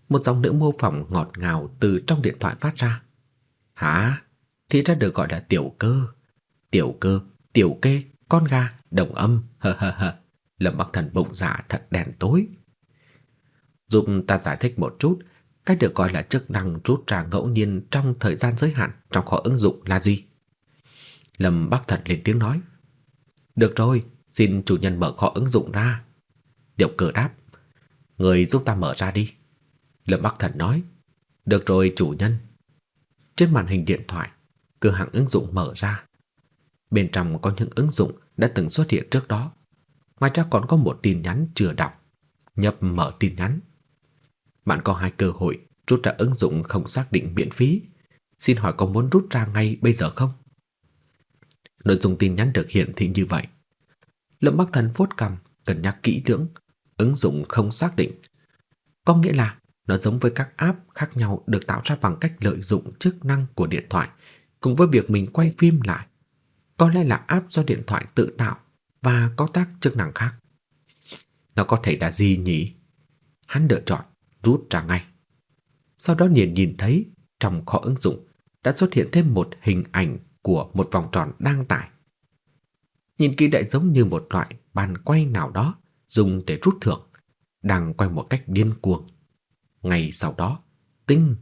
Một giọng nữ mô phỏng ngọt ngào từ trong điện thoại phát ra. Hả? Thì ra được gọi là tiểu cơ. Tiểu cơ, tiểu kê, con gà, đồng âm, hờ hờ hờ. Lâm Bắc Thần bụng dạ thật đen tối. Giúp ta giải thích một chút, cách được gọi là chức năng rút ra ngẫu nhiên trong thời gian giới hạn trong kho ứng dụng là gì? Lâm Bắc Thần lên tiếng nói. Được rồi, xin chủ nhân mở kho ứng dụng ra. Tiểu cờ đáp, người giúp ta mở ra đi. Lâm Bắc Thần nói, được rồi chủ nhân. Trên màn hình điện thoại, cửa hàng ứng dụng mở ra. Bên trong có những ứng dụng đã từng xuất hiện trước đó. Ngoài ra còn có một tin nhắn chưa đọc. Nhập mở tin nhắn. Bạn có hai cơ hội rút ra ứng dụng không xác định miễn phí. Xin hỏi có muốn rút ra ngay bây giờ không? Nội dung tin nhắn được hiện thị như vậy. Lâm Bắc Thần phốt cầm, cân nhắc kỹ lưỡng, ứng dụng không xác định. Có nghĩa là nó giống với các app khác nhau được tạo ra bằng cách lợi dụng chức năng của điện thoại cùng với việc mình quay phim lại. Có lẽ là app do điện thoại tự tạo và có tác chức năng khác. Nó có thể là gì nhỉ? Hắn lựa chọn rút ra ngay. Sau đó liền nhìn thấy trong kho ứng dụng đã xuất hiện thêm một hình ảnh của một vòng tròn đang tải. Nhìn kỹ lại giống như một loại bàn quay nào đó dùng để rút thưởng, đang quay một cách điên cuồng. Ngày sau đó, tinh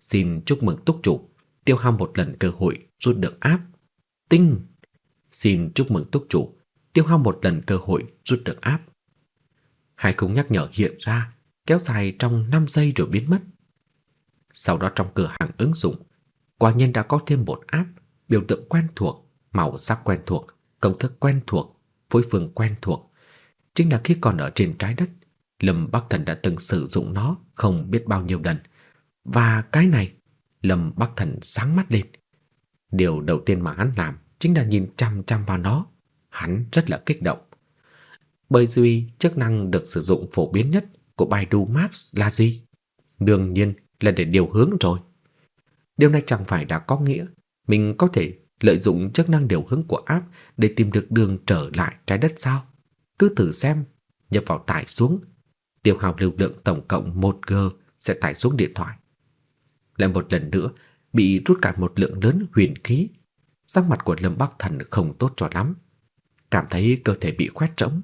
xin chúc mừng túc chủ tiêu hao một lần cơ hội rút được áp. Tinh xin chúc mừng túc chủ tiêu hao một lần cơ hội rút được áp. Hai khung nhắc nhở hiện ra, kéo dài trong 5 giây rồi biến mất. Sau đó trong cửa hàng ứng dụng, quả nhiên đã có thêm một áp biểu tượng quen thuộc, màu sắc quen thuộc, công thức quen thuộc, phối phương quen thuộc. Chính là khi còn ở trên trái đất, Lâm Bắc Thần đã từng sử dụng nó không biết bao nhiêu lần. Và cái này, Lâm Bắc Thần sáng mắt lên. Điều đầu tiên mà hắn làm chính là nhìn chăm chăm vào nó. Hắn rất là kích động. Bởi vì chức năng được sử dụng phổ biến nhất của Baidu Maps là gì? Đương nhiên là để điều hướng rồi. Điều này chẳng phải đã có nghĩa mình có thể lợi dụng chức năng điều hướng của app để tìm được đường trở lại trái đất sao? Cứ thử xem, nhập vào tải xuống, tiêu hao lưu lượng tổng cộng 1G sẽ tải xuống điện thoại. Lại một lần nữa, bị rút cạn một lượng lớn huyền khí. Sắc mặt của Lâm Bắc Thần không tốt cho lắm, cảm thấy cơ thể bị khoét trống.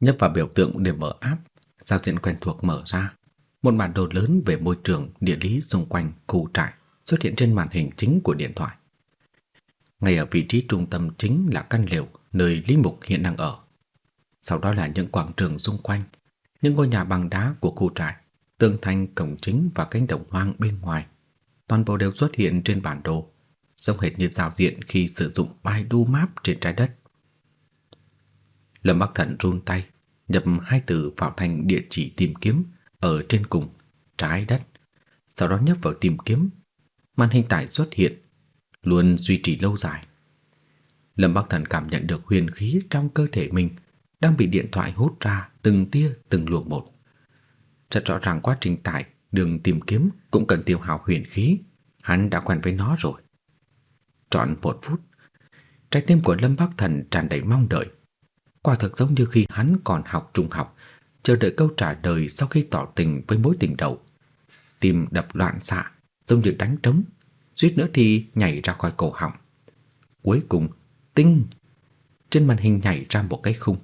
Nhấp vào biểu tượng để mở app, giao diện quen thuộc mở ra. Một bản đồ lớn về môi trường địa lý xung quanh khu trại xuất hiện trên màn hình chính của điện thoại. Ngay ở vị trí trung tâm chính là căn lều nơi Lý Mục hiện đang ở. Sau đó là những quảng trường xung quanh, những ngôi nhà bằng đá của khu trại, tường thành cổng chính và cánh đồng hoang bên ngoài. Toàn bộ đều xuất hiện trên bản đồ, giống hệt như giao diện khi sử dụng Baidu Map trên trái đất. Lâm Bắc Thần run tay, nhập hai từ vào thành địa chỉ tìm kiếm ở trên cùng, trái đất. Sau đó nhấp vào tìm kiếm, màn hình tải xuất hiện, luôn duy trì lâu dài. Lâm Bắc Thần cảm nhận được huyền khí trong cơ thể mình đang bị điện thoại hút ra từng tia từng luồng một. Rất rõ ràng quá trình tải đường tìm kiếm cũng cần tiêu hao huyền khí, hắn đã quen với nó rồi. Trọn một phút, trái tim của Lâm Bắc Thần tràn đầy mong đợi. Quả thực giống như khi hắn còn học trung học, chờ đợi câu trả lời sau khi tỏ tình với mối tình đầu. Tim đập loạn xạ, giống như đánh trống, suýt nữa thì nhảy ra khỏi cổ họng. Cuối cùng, tinh trên màn hình nhảy ra một cái khung.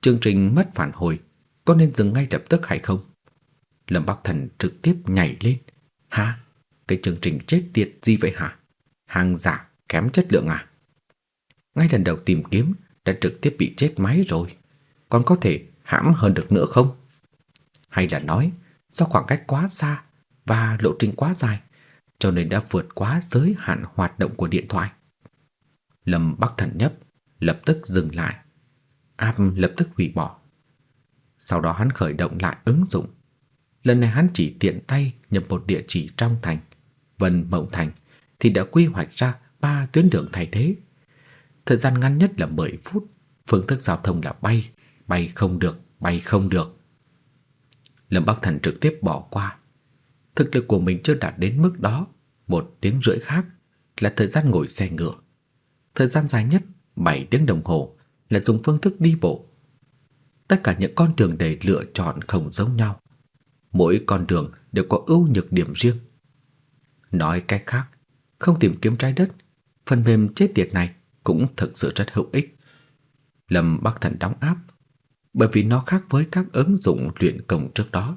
Chương trình mất phản hồi, có nên dừng ngay lập tức hay không? Lâm Bắc Thần trực tiếp nhảy lên. Hả? Cái chương trình chết tiệt gì vậy hả? Hàng giả, kém chất lượng à? Ngay lần đầu tìm kiếm đã trực tiếp bị chết máy rồi. Còn có thể hãm hơn được nữa không? Hay là nói do khoảng cách quá xa và lộ trình quá dài cho nên đã vượt quá giới hạn hoạt động của điện thoại. Lâm Bắc Thần nhấp, lập tức dừng lại. App lập tức hủy bỏ. Sau đó hắn khởi động lại ứng dụng. Lần này hắn chỉ tiện tay nhập một địa chỉ trong thành, Vân Mộng Thành thì đã quy hoạch ra ba tuyến đường thay thế. Thời gian ngắn nhất là 10 phút, phương thức giao thông là bay, bay không được, bay không được. Lâm Bắc Thần trực tiếp bỏ qua. Thực lực của mình chưa đạt đến mức đó, một tiếng rưỡi khác là thời gian ngồi xe ngựa. Thời gian dài nhất 7 tiếng đồng hồ là dùng phương thức đi bộ. Tất cả những con đường để lựa chọn không giống nhau. Mỗi con đường đều có ưu nhược điểm riêng. Nói cách khác, không tìm kiếm trái đất, phần mềm chết tiệt này cũng thực sự rất hữu ích. Lâm Bắc Thần đóng áp, bởi vì nó khác với các ứng dụng luyện công trước đó.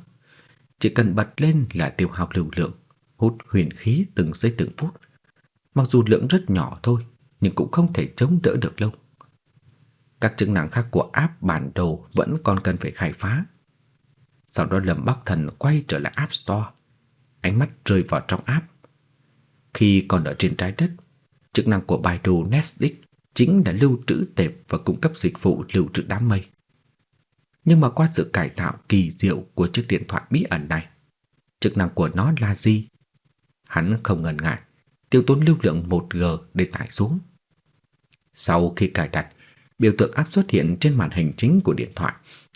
Chỉ cần bật lên là tiêu hao lưu lượng, hút huyền khí từng giây từng phút. Mặc dù lượng rất nhỏ thôi, nhưng cũng không thể chống đỡ được lâu. Các chức năng khác của app bản đồ vẫn còn cần phải khai phá. Sau đó Lâm Bắc Thần quay trở lại App Store, ánh mắt rơi vào trong app. Khi còn ở trên trái đất, chức năng của Baidu Netdisk chính là lưu trữ tệp và cung cấp dịch vụ lưu trữ đám mây. Nhưng mà qua sự cải tạo kỳ diệu của chiếc điện thoại bí ẩn này, chức năng của nó là gì? Hắn không ngần ngại, tiêu tốn lưu lượng 1G để tải xuống. Sau khi cài đặt, biểu tượng app xuất hiện trên màn hình chính của điện thoại,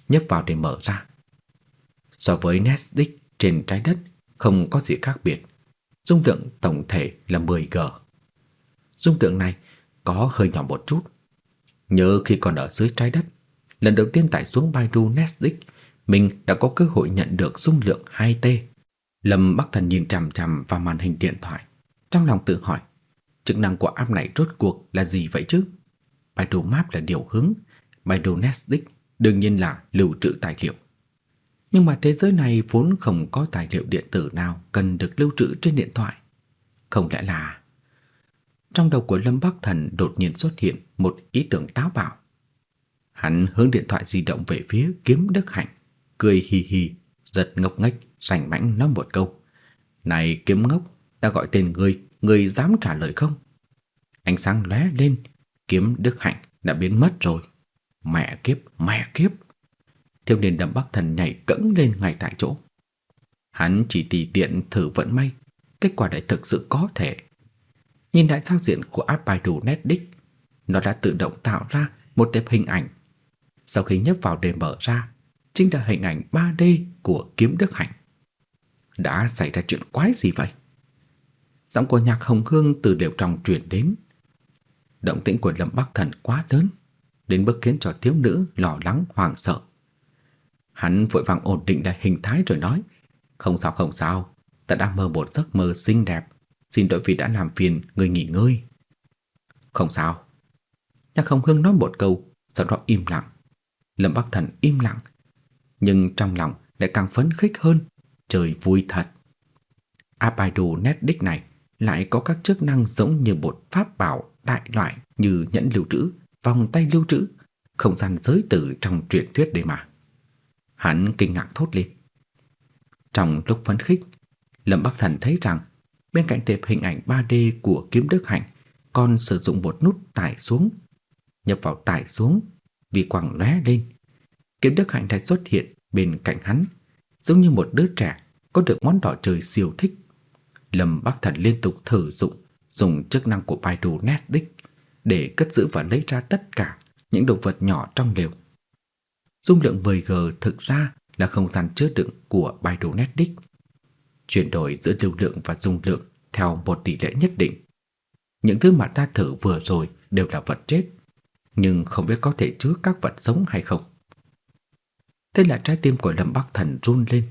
nhấp vào để mở ra. So với Netflix trên trái đất không có gì khác biệt. Dung lượng tổng thể là 10G. Dung lượng này có hơi nhỏ một chút. Nhớ khi còn ở dưới trái đất, lần đầu tiên tải xuống Baidu Netflix, mình đã có cơ hội nhận được dung lượng 2T. Lâm Bắc Thần nhìn chằm chằm vào màn hình điện thoại, trong lòng tự hỏi, chức năng của app này rốt cuộc là gì vậy chứ? Baidu Map là điều hướng, Baidu Netflix đương nhiên là lưu trữ tài liệu. Nhưng mà thế giới này vốn không có tài liệu điện tử nào cần được lưu trữ trên điện thoại. Không lẽ là... Trong đầu của Lâm Bắc Thần đột nhiên xuất hiện một ý tưởng táo bạo. Hắn hướng điện thoại di động về phía kiếm Đức Hạnh, cười hì hì, giật ngốc nghếch, rảnh mãnh nói một câu. Này kiếm ngốc, ta gọi tên ngươi, ngươi dám trả lời không? Ánh sáng lóe lên, kiếm Đức Hạnh đã biến mất rồi. Mẹ kiếp, mẹ kiếp. Thiếu niên đầm bắc thần nhảy cẫng lên ngay tại chỗ. Hắn chỉ tùy tiện thử vận may, kết quả lại thực sự có thể. Nhìn đại giao diện của app Baidu nó đã tự động tạo ra một tệp hình ảnh. Sau khi nhấp vào để mở ra, chính là hình ảnh 3D của kiếm Đức Hạnh. Đã xảy ra chuyện quái gì vậy? Giọng của nhạc hồng hương từ đều trong truyền đến. Động tĩnh của Lâm Bắc Thần quá lớn, đến mức khiến cho thiếu nữ lo lắng hoảng sợ. Hắn vội vàng ổn định lại hình thái rồi nói Không sao không sao Ta đã mơ một giấc mơ xinh đẹp Xin lỗi vì đã làm phiền người nghỉ ngơi Không sao Nhạc Hồng hương nói một câu Sau đó im lặng Lâm Bắc Thần im lặng Nhưng trong lòng lại càng phấn khích hơn Trời vui thật Apaidu đích này lại có các chức năng giống như một pháp bảo đại loại như nhẫn lưu trữ, vòng tay lưu trữ, không gian giới tử trong truyền thuyết đây mà. Hắn kinh ngạc thốt lên. Trong lúc phấn khích, Lâm Bắc Thần thấy rằng bên cạnh tệp hình ảnh 3D của kiếm Đức Hạnh còn sử dụng một nút tải xuống. Nhập vào tải xuống, vì quảng lóe lên. Kiếm Đức Hạnh thạch xuất hiện bên cạnh hắn, giống như một đứa trẻ có được món đỏ trời siêu thích. Lâm Bắc Thần liên tục thử dụng dùng chức năng của Baidu Netdisk để cất giữ và lấy ra tất cả những đồ vật nhỏ trong lều. Dung lượng 10G thực ra là không gian chứa đựng của Baidu Netdisk. Chuyển đổi giữa lưu lượng và dung lượng theo một tỷ lệ nhất định. Những thứ mà ta thử vừa rồi đều là vật chết, nhưng không biết có thể chứa các vật sống hay không. Thế là trái tim của Lâm Bắc Thần run lên.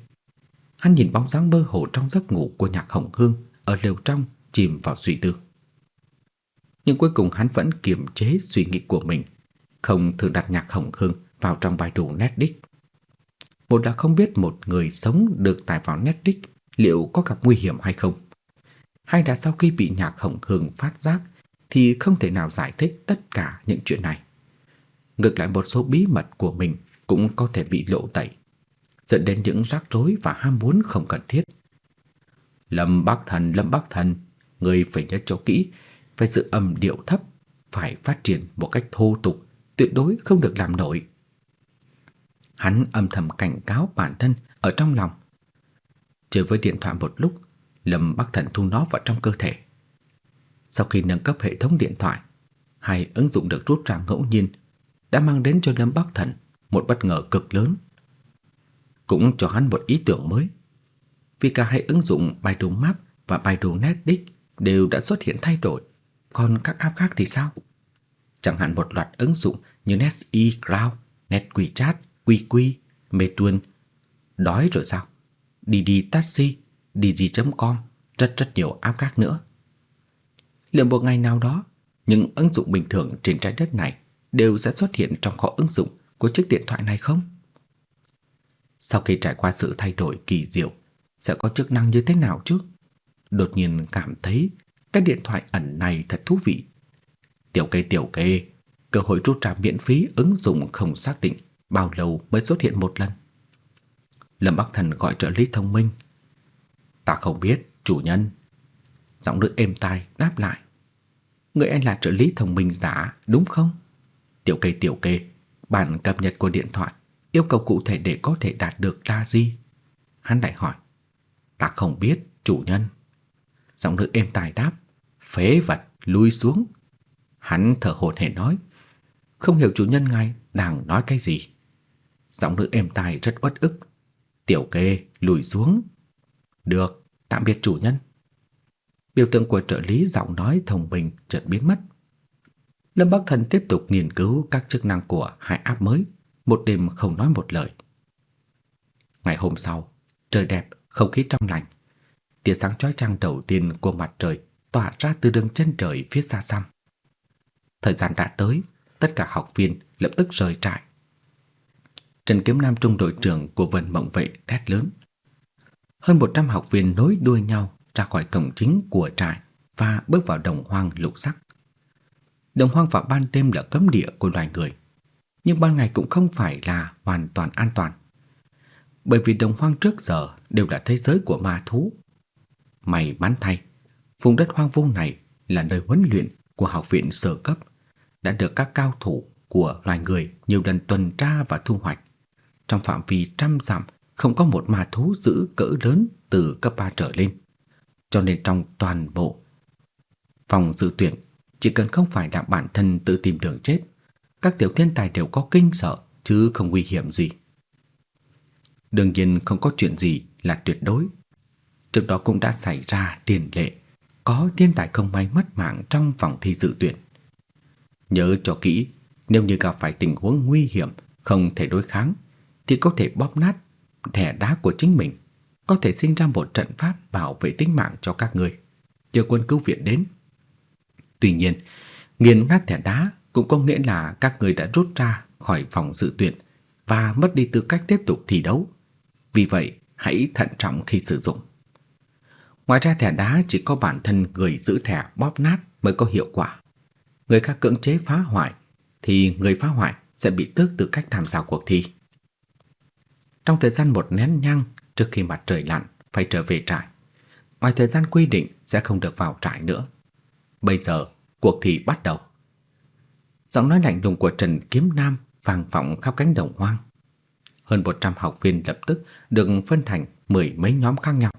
Hắn nhìn bóng dáng mơ hồ trong giấc ngủ của Nhạc Hồng Hương ở lều trong chìm vào suy tư. Nhưng cuối cùng hắn vẫn kiềm chế suy nghĩ của mình, không thử đặt Nhạc Hồng Hương vào trong bài đủ Netdisk. Một là không biết một người sống được tải vào Netdisk liệu có gặp nguy hiểm hay không. hay là sau khi bị nhạc hồng hương phát giác thì không thể nào giải thích tất cả những chuyện này. Ngược lại một số bí mật của mình cũng có thể bị lộ tẩy, dẫn đến những rắc rối và ham muốn không cần thiết. Lâm Bắc Thần, Lâm Bắc Thần, người phải nhớ cho kỹ, phải giữ âm điệu thấp, phải phát triển một cách thô tục, tuyệt đối không được làm nổi. Hắn âm thầm cảnh cáo bản thân ở trong lòng. Chơi với điện thoại một lúc, Lâm Bắc Thần thu nó vào trong cơ thể. Sau khi nâng cấp hệ thống điện thoại, hay ứng dụng được rút ra ngẫu nhiên đã mang đến cho Lâm Bắc Thần một bất ngờ cực lớn. Cũng cho hắn một ý tưởng mới. Vì cả hai ứng dụng Baidu Map và Baidu Netdisk đều đã xuất hiện thay đổi, còn các app khác thì sao? Chẳng hạn một loạt ứng dụng như NetE Cloud, NetWeChat Quy Meituan, Đói rồi sao? Đi đi taxi, đi gì.com, rất rất nhiều app khác nữa. Liệu một ngày nào đó, những ứng dụng bình thường trên trái đất này đều sẽ xuất hiện trong kho ứng dụng của chiếc điện thoại này không? Sau khi trải qua sự thay đổi kỳ diệu, sẽ có chức năng như thế nào chứ? Đột nhiên cảm thấy cái điện thoại ẩn này thật thú vị. Tiểu kê tiểu kê, cơ hội rút ra miễn phí ứng dụng không xác định bao lâu mới xuất hiện một lần. Lâm Bắc Thần gọi trợ lý thông minh. Ta không biết, chủ nhân. Giọng nữ êm tai đáp lại. Người anh là trợ lý thông minh giả, đúng không? Tiểu kê tiểu kê, bản cập nhật của điện thoại, yêu cầu cụ thể để có thể đạt được là gì? Hắn lại hỏi. Ta không biết, chủ nhân. Giọng nữ êm tai đáp. Phế vật, lui xuống. Hắn thở hổn hển nói. Không hiểu chủ nhân ngài đang nói cái gì. Giọng nữ êm tai rất uất ức. Tiểu kê, lùi xuống. Được, tạm biệt chủ nhân. Biểu tượng của trợ lý giọng nói thông minh chợt biến mất. Lâm Bắc Thần tiếp tục nghiên cứu các chức năng của hai app mới, một đêm không nói một lời. Ngày hôm sau, trời đẹp, không khí trong lành. Tia sáng chói chang đầu tiên của mặt trời tỏa ra từ đường chân trời phía xa xăm. Thời gian đã tới, tất cả học viên lập tức rời trại. Trần Kiếm Nam trung đội trưởng của Vân Mộng Vệ thét lớn. Hơn 100 học viên nối đuôi nhau ra khỏi cổng chính của trại và bước vào đồng hoang lục sắc. Đồng hoang vào ban đêm là cấm địa của loài người, nhưng ban ngày cũng không phải là hoàn toàn an toàn. Bởi vì đồng hoang trước giờ đều là thế giới của ma thú. May mắn thay, vùng đất hoang vu này là nơi huấn luyện của học viện sơ cấp, đã được các cao thủ của loài người nhiều lần tuần tra và thu hoạch. Trong phạm vi trăm dặm không có một ma thú dữ cỡ lớn từ cấp 3 trở lên. Cho nên trong toàn bộ phòng dự tuyển chỉ cần không phải là bản thân tự tìm đường chết, các tiểu thiên tài đều có kinh sợ chứ không nguy hiểm gì. Đương nhiên không có chuyện gì là tuyệt đối. Trước đó cũng đã xảy ra tiền lệ có thiên tài không may mất mạng trong phòng thi dự tuyển. Nhớ cho kỹ, nếu như gặp phải tình huống nguy hiểm không thể đối kháng thì có thể bóp nát thẻ đá của chính mình, có thể sinh ra một trận pháp bảo vệ tính mạng cho các người, chờ quân cứu viện đến. Tuy nhiên, nghiền nát thẻ đá cũng có nghĩa là các người đã rút ra khỏi phòng dự tuyển và mất đi tư cách tiếp tục thi đấu. Vì vậy, hãy thận trọng khi sử dụng. Ngoài ra thẻ đá chỉ có bản thân người giữ thẻ bóp nát mới có hiệu quả. Người khác cưỡng chế phá hoại thì người phá hoại sẽ bị tước tư cách tham gia cuộc thi. Trong thời gian một nén nhang trước khi mặt trời lặn phải trở về trại. Ngoài thời gian quy định sẽ không được vào trại nữa. Bây giờ, cuộc thi bắt đầu. Giọng nói lạnh lùng của Trần Kiếm Nam vang vọng khắp cánh đồng hoang. Hơn 100 học viên lập tức được phân thành mười mấy nhóm khác nhau.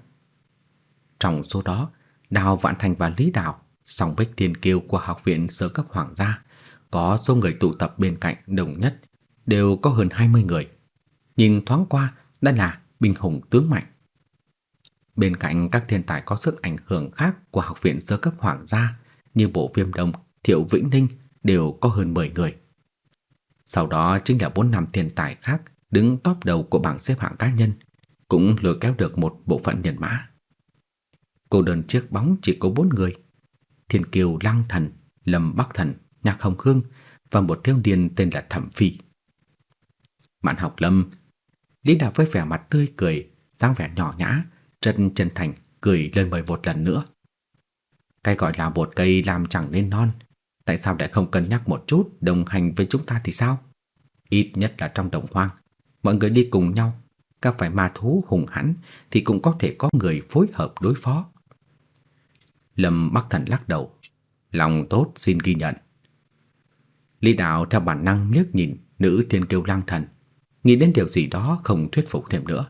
Trong số đó, Đào Vạn Thành và Lý Đào, song bích thiên kiêu của học viện sơ cấp hoàng gia, có số người tụ tập bên cạnh đồng nhất đều có hơn 20 người. Nhìn thoáng qua đã là binh hùng tướng mạnh. Bên cạnh các thiên tài có sức ảnh hưởng khác của học viện sơ cấp hoàng gia như Bộ Viêm Đông, Thiệu Vĩnh Ninh đều có hơn 10 người. Sau đó chính là bốn năm thiên tài khác đứng top đầu của bảng xếp hạng cá nhân, cũng lừa kéo được một bộ phận nhân mã. Cô đơn chiếc bóng chỉ có bốn người. Thiên Kiều Lăng Thần, Lâm Bắc Thần, Nhạc Hồng khương và một thiếu niên tên là Thẩm Phi. Bạn học Lâm, Lý Đào với vẻ mặt tươi cười, dáng vẻ nhỏ nhã, rất chân thành cười lên mời một lần nữa. Cái gọi là bột cây làm chẳng nên non, tại sao lại không cân nhắc một chút đồng hành với chúng ta thì sao? Ít nhất là trong đồng hoang, mọi người đi cùng nhau, các phải ma thú hùng hãn thì cũng có thể có người phối hợp đối phó. Lâm Bắc Thần lắc đầu, lòng tốt xin ghi nhận. Lý Đạo theo bản năng liếc nhìn nữ thiên kiêu lang thần, nghĩ đến điều gì đó không thuyết phục thêm nữa.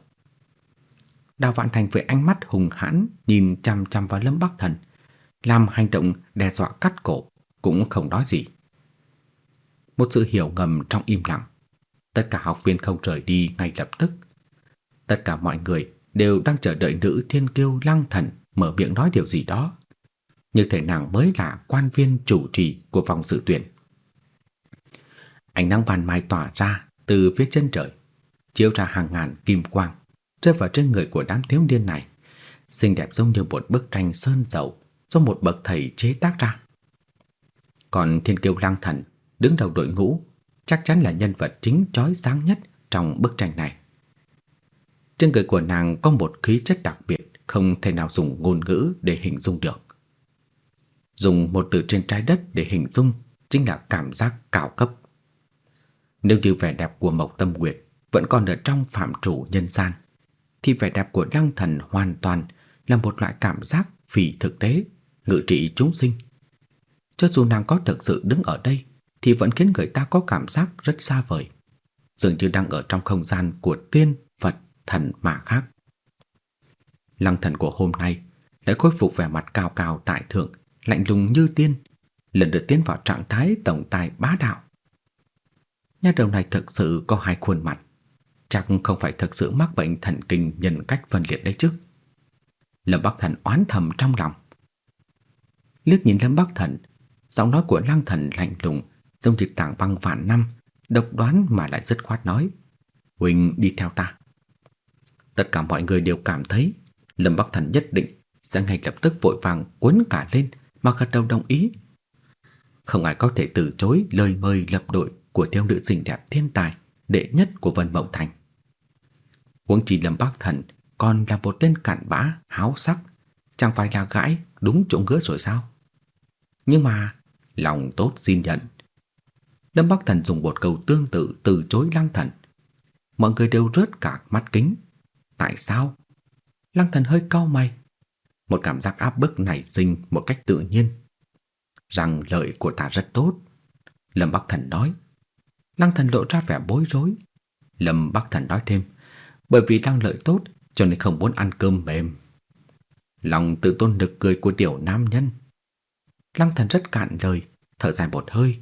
Đào Vạn Thành với ánh mắt hùng hãn nhìn chăm chăm vào Lâm Bắc Thần, làm hành động đe dọa cắt cổ, cũng không nói gì. Một sự hiểu ngầm trong im lặng. Tất cả học viên không rời đi ngay lập tức. Tất cả mọi người đều đang chờ đợi nữ thiên kiêu lăng thần mở miệng nói điều gì đó. Như thể nàng mới là quan viên chủ trì của vòng dự tuyển. Ánh nắng vàng mai tỏa ra từ phía chân trời, chiếu ra hàng ngàn kim quang rơi vào trên người của đám thiếu niên này, xinh đẹp giống như một bức tranh sơn dầu do một bậc thầy chế tác ra. Còn Thiên Kiêu Lang Thần đứng đầu đội ngũ, chắc chắn là nhân vật chính chói sáng nhất trong bức tranh này. Trên người của nàng có một khí chất đặc biệt không thể nào dùng ngôn ngữ để hình dung được. Dùng một từ trên trái đất để hình dung chính là cảm giác cao cấp. Nếu như vẻ đẹp của Mộc Tâm Nguyệt vẫn còn ở trong phạm trụ nhân gian, thì vẻ đẹp của Lăng Thần hoàn toàn là một loại cảm giác phi thực tế, ngự trị chúng sinh. Cho dù nàng có thực sự đứng ở đây, thì vẫn khiến người ta có cảm giác rất xa vời, dường như đang ở trong không gian của tiên, Phật, thần mà khác. Lăng thần của hôm nay đã khôi phục vẻ mặt cao cao tại thượng, lạnh lùng như tiên, lần được tiến vào trạng thái tổng tài bá đạo. Nhà đầu này thực sự có hai khuôn mặt, chắc không phải thực sự mắc bệnh thần kinh nhân cách phân liệt đấy chứ. Lâm Bắc Thần oán thầm trong lòng. Liếc nhìn Lâm Bắc Thần, giọng nói của Lăng Thần lạnh lùng, giống như tảng băng vạn năm, độc đoán mà lại dứt khoát nói: "Huynh đi theo ta." Tất cả mọi người đều cảm thấy Lâm Bắc Thần nhất định sẽ ngay lập tức vội vàng cuốn cả lên mà gật đầu đồng ý. Không ai có thể từ chối lời mời lập đội của thiếu nữ xinh đẹp thiên tài đệ nhất của Vân Mộng Thành. Huống chi Lâm Bắc Thần còn là một tên cặn bã, háo sắc, chẳng phải là gãi đúng chỗ ngứa rồi sao? Nhưng mà lòng tốt xin nhận. Lâm Bắc Thần dùng một câu tương tự từ chối Lăng Thần. Mọi người đều rớt cả mắt kính. Tại sao? Lăng Thần hơi cau mày. Một cảm giác áp bức nảy sinh một cách tự nhiên. Rằng lời của ta rất tốt. Lâm Bắc Thần nói. Lăng Thần lộ ra vẻ bối rối. Lâm Bắc Thần nói thêm. Bởi vì đang lợi tốt cho nên không muốn ăn cơm mềm. Lòng tự tôn nực cười của tiểu nam nhân. Lăng thần rất cạn lời, thở dài một hơi,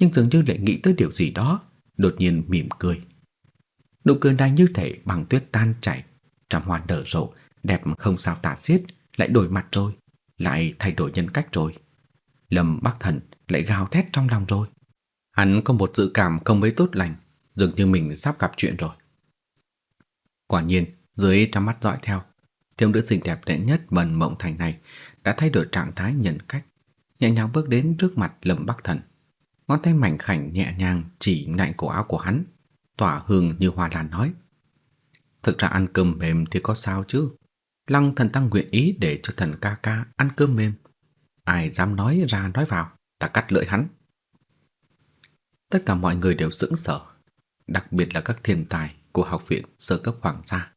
nhưng dường như lại nghĩ tới điều gì đó, đột nhiên mỉm cười. Nụ cười này như thể bằng tuyết tan chảy, trăm hoa nở rộ, đẹp không sao tả xiết, lại đổi mặt rồi, lại thay đổi nhân cách rồi. Lâm Bắc Thần lại gào thét trong lòng rồi. Hắn có một dự cảm không mấy tốt lành, dường như mình sắp gặp chuyện rồi. Quả nhiên, dưới trong mắt dõi theo, thiếu nữ xinh đẹp đệ nhất Vân Mộng Thành này đã thay đổi trạng thái nhân cách, nhẹ nhàng bước đến trước mặt Lâm Bắc Thần. Ngón tay mảnh khảnh nhẹ nhàng chỉ nạnh cổ áo của hắn, tỏa hương như hoa lan nói: "Thực ra ăn cơm mềm thì có sao chứ? Lăng Thần tăng nguyện ý để cho thần ca ca ăn cơm mềm. Ai dám nói ra nói vào, ta cắt lưỡi hắn." Tất cả mọi người đều sững sờ, đặc biệt là các thiên tài của học viện sơ cấp hoàng gia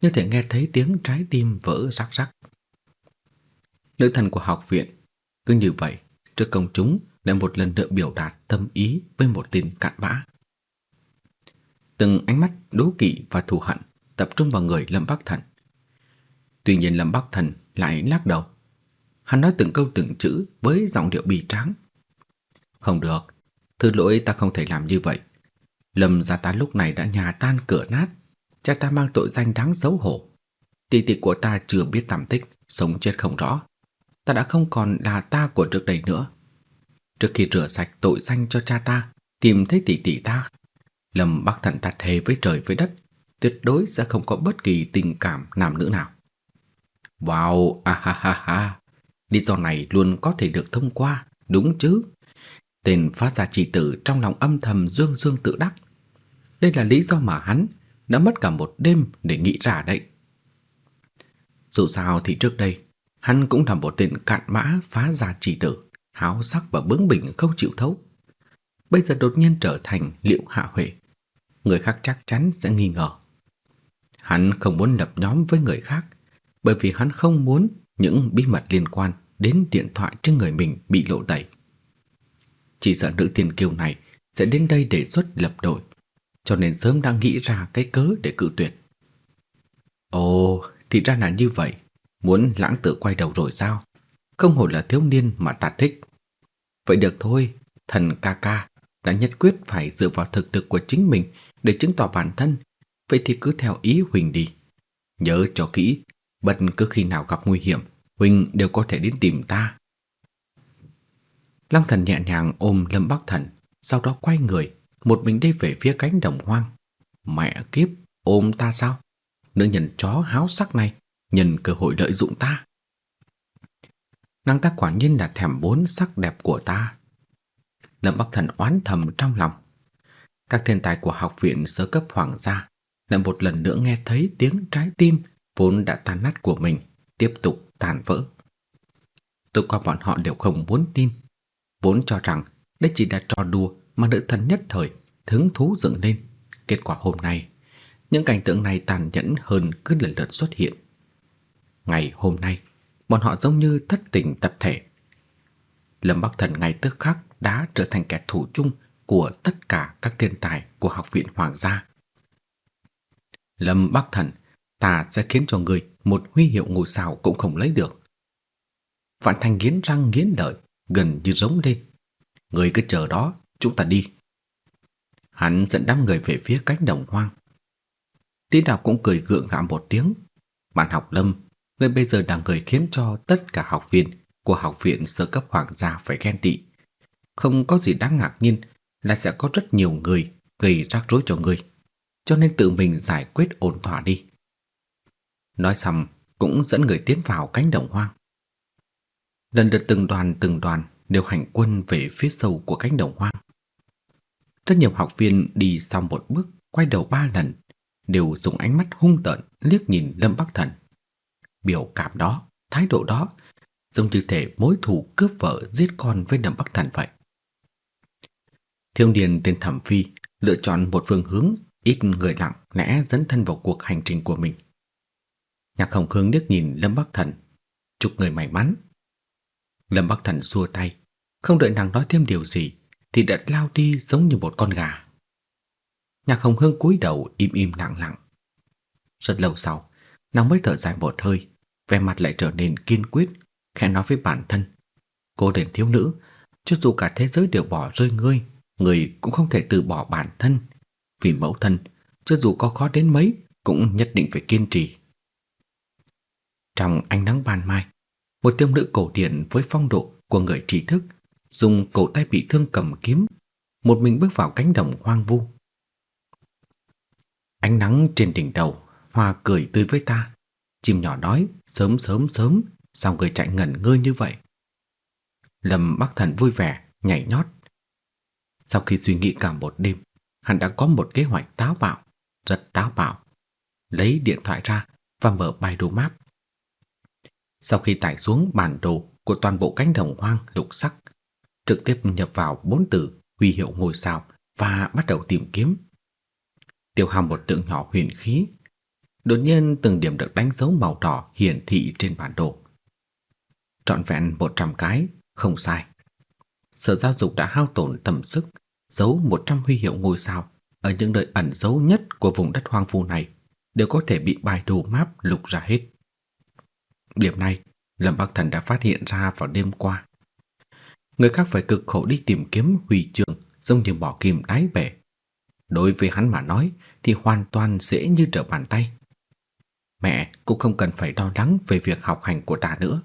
như thể nghe thấy tiếng trái tim vỡ rắc rắc. Nữ thần của học viện cứ như vậy trước công chúng lại một lần nữa biểu đạt tâm ý với một tin cạn bã. Từng ánh mắt đố kỵ và thù hận tập trung vào người Lâm Bắc Thần. Tuy nhiên Lâm Bắc Thần lại lắc đầu. Hắn nói từng câu từng chữ với giọng điệu bì tráng. Không được, thứ lỗi ta không thể làm như vậy. Lâm gia ta lúc này đã nhà tan cửa nát, cha ta mang tội danh đáng xấu hổ. Tỷ tỷ của ta chưa biết tạm tích, sống chết không rõ. Ta đã không còn là ta của trước đây nữa. Trước khi rửa sạch tội danh cho cha ta, tìm thấy tỷ tỷ ta, Lâm Bắc Thận ta thề với trời với đất, tuyệt đối sẽ không có bất kỳ tình cảm nam nữ nào. Wow, a ha ha ha. Lý do này luôn có thể được thông qua, đúng chứ? Tên phát ra chỉ tử trong lòng âm thầm dương dương tự đắc. Đây là lý do mà hắn đã mất cả một đêm để nghĩ ra đấy. Dù sao thì trước đây, hắn cũng là một tên cạn mã phá gia chỉ tử, háo sắc và bướng bỉnh không chịu thấu. Bây giờ đột nhiên trở thành liệu hạ huệ, người khác chắc chắn sẽ nghi ngờ. Hắn không muốn lập nhóm với người khác, bởi vì hắn không muốn những bí mật liên quan đến điện thoại trên người mình bị lộ tẩy. Chỉ sợ nữ thiên kiều này sẽ đến đây để xuất lập đội cho nên sớm đang nghĩ ra cái cớ để cự tuyệt. Ồ, thì ra là như vậy, muốn lãng tử quay đầu rồi sao? Không hổ là thiếu niên mà ta thích. Vậy được thôi, thần ca ca đã nhất quyết phải dựa vào thực lực của chính mình để chứng tỏ bản thân, vậy thì cứ theo ý Huỳnh đi. Nhớ cho kỹ, bất cứ khi nào gặp nguy hiểm, Huỳnh đều có thể đến tìm ta. Lăng thần nhẹ nhàng ôm Lâm Bắc Thần, sau đó quay người, một mình đi về phía cánh đồng hoang. Mẹ kiếp, ôm ta sao? Nữ nhân chó háo sắc này, nhân cơ hội lợi dụng ta. Nàng ta quả nhiên là thèm bốn sắc đẹp của ta. Lâm Bắc Thần oán thầm trong lòng. Các thiên tài của học viện sơ cấp hoàng gia lại một lần nữa nghe thấy tiếng trái tim vốn đã tan nát của mình tiếp tục tàn vỡ. Tôi qua bọn họ đều không muốn tin, vốn cho rằng Đây chỉ là trò đùa mà nữ thần nhất thời hứng thú dựng lên. Kết quả hôm nay, những cảnh tượng này tàn nhẫn hơn cứ lần lượt xuất hiện. Ngày hôm nay, bọn họ giống như thất tình tập thể. Lâm Bắc Thần ngay tức khắc đã trở thành kẻ thù chung của tất cả các thiên tài của học viện Hoàng gia. Lâm Bắc Thần, ta sẽ khiến cho người một huy hiệu ngôi sao cũng không lấy được. Vạn Thành nghiến răng nghiến lợi, gần như giống lên. Người cứ chờ đó, chúng ta đi. Hắn dẫn đám người về phía cánh đồng hoang. Lý Đạo cũng cười gượng gạo một tiếng. Bạn học Lâm, người bây giờ là người khiến cho tất cả học viên của học viện sơ cấp hoàng gia phải ghen tị. Không có gì đáng ngạc nhiên là sẽ có rất nhiều người gây rắc rối cho người. Cho nên tự mình giải quyết ổn thỏa đi. Nói xong, cũng dẫn người tiến vào cánh đồng hoang. Lần lượt từng đoàn từng đoàn đều hành quân về phía sâu của cánh đồng hoang. Rất nhiều học viên đi xong một bước, quay đầu ba lần, đều dùng ánh mắt hung tợn liếc nhìn Lâm Bắc Thần. Biểu cảm đó, thái độ đó, giống như thể mối thù cướp vợ giết con với Lâm Bắc Thần vậy. Thiếu niên tên Thẩm Phi lựa chọn một phương hướng ít người lặng lẽ dẫn thân vào cuộc hành trình của mình. Nhạc Hồng Khương liếc nhìn Lâm Bắc Thần, chúc người may mắn. Lâm Bắc Thần xua tay, không đợi nàng nói thêm điều gì thì đã lao đi giống như một con gà. Nhạc Hồng Hương cúi đầu im im lặng lặng. Rất lâu sau, nàng mới thở dài một hơi, vẻ mặt lại trở nên kiên quyết, khẽ nói với bản thân: "Cô đến thiếu nữ, cho dù cả thế giới đều bỏ rơi ngươi, người cũng không thể từ bỏ bản thân, vì mẫu thân, cho dù có khó đến mấy cũng nhất định phải kiên trì." Trong ánh nắng ban mai, một tiêm nữ cổ điển với phong độ của người trí thức, dùng cổ tay bị thương cầm kiếm, một mình bước vào cánh đồng hoang vu. Ánh nắng trên đỉnh đầu, hoa cười tươi với ta. Chim nhỏ nói, sớm sớm sớm, sao người chạy ngẩn ngơ như vậy? Lâm Bắc Thần vui vẻ, nhảy nhót. Sau khi suy nghĩ cả một đêm, hắn đã có một kế hoạch táo bạo, rất táo bạo. Lấy điện thoại ra và mở bài đồ map. Sau khi tải xuống bản đồ của toàn bộ cánh đồng hoang lục sắc, trực tiếp nhập vào bốn từ huy hiệu ngôi sao và bắt đầu tìm kiếm. Tiêu hao một tượng nhỏ huyền khí. Đột nhiên từng điểm được đánh dấu màu đỏ hiển thị trên bản đồ. Trọn vẹn 100 cái, không sai. Sở giáo dục đã hao tổn tầm sức, giấu 100 huy hiệu ngôi sao ở những nơi ẩn giấu nhất của vùng đất hoang vu này đều có thể bị bài đồ map lục ra hết. Điểm này, Lâm Bắc Thần đã phát hiện ra vào đêm qua. Người khác phải cực khổ đi tìm kiếm huy chương giống như bỏ kim đáy bể. Đối với hắn mà nói thì hoàn toàn dễ như trở bàn tay. Mẹ cũng không cần phải lo lắng về việc học hành của ta nữa.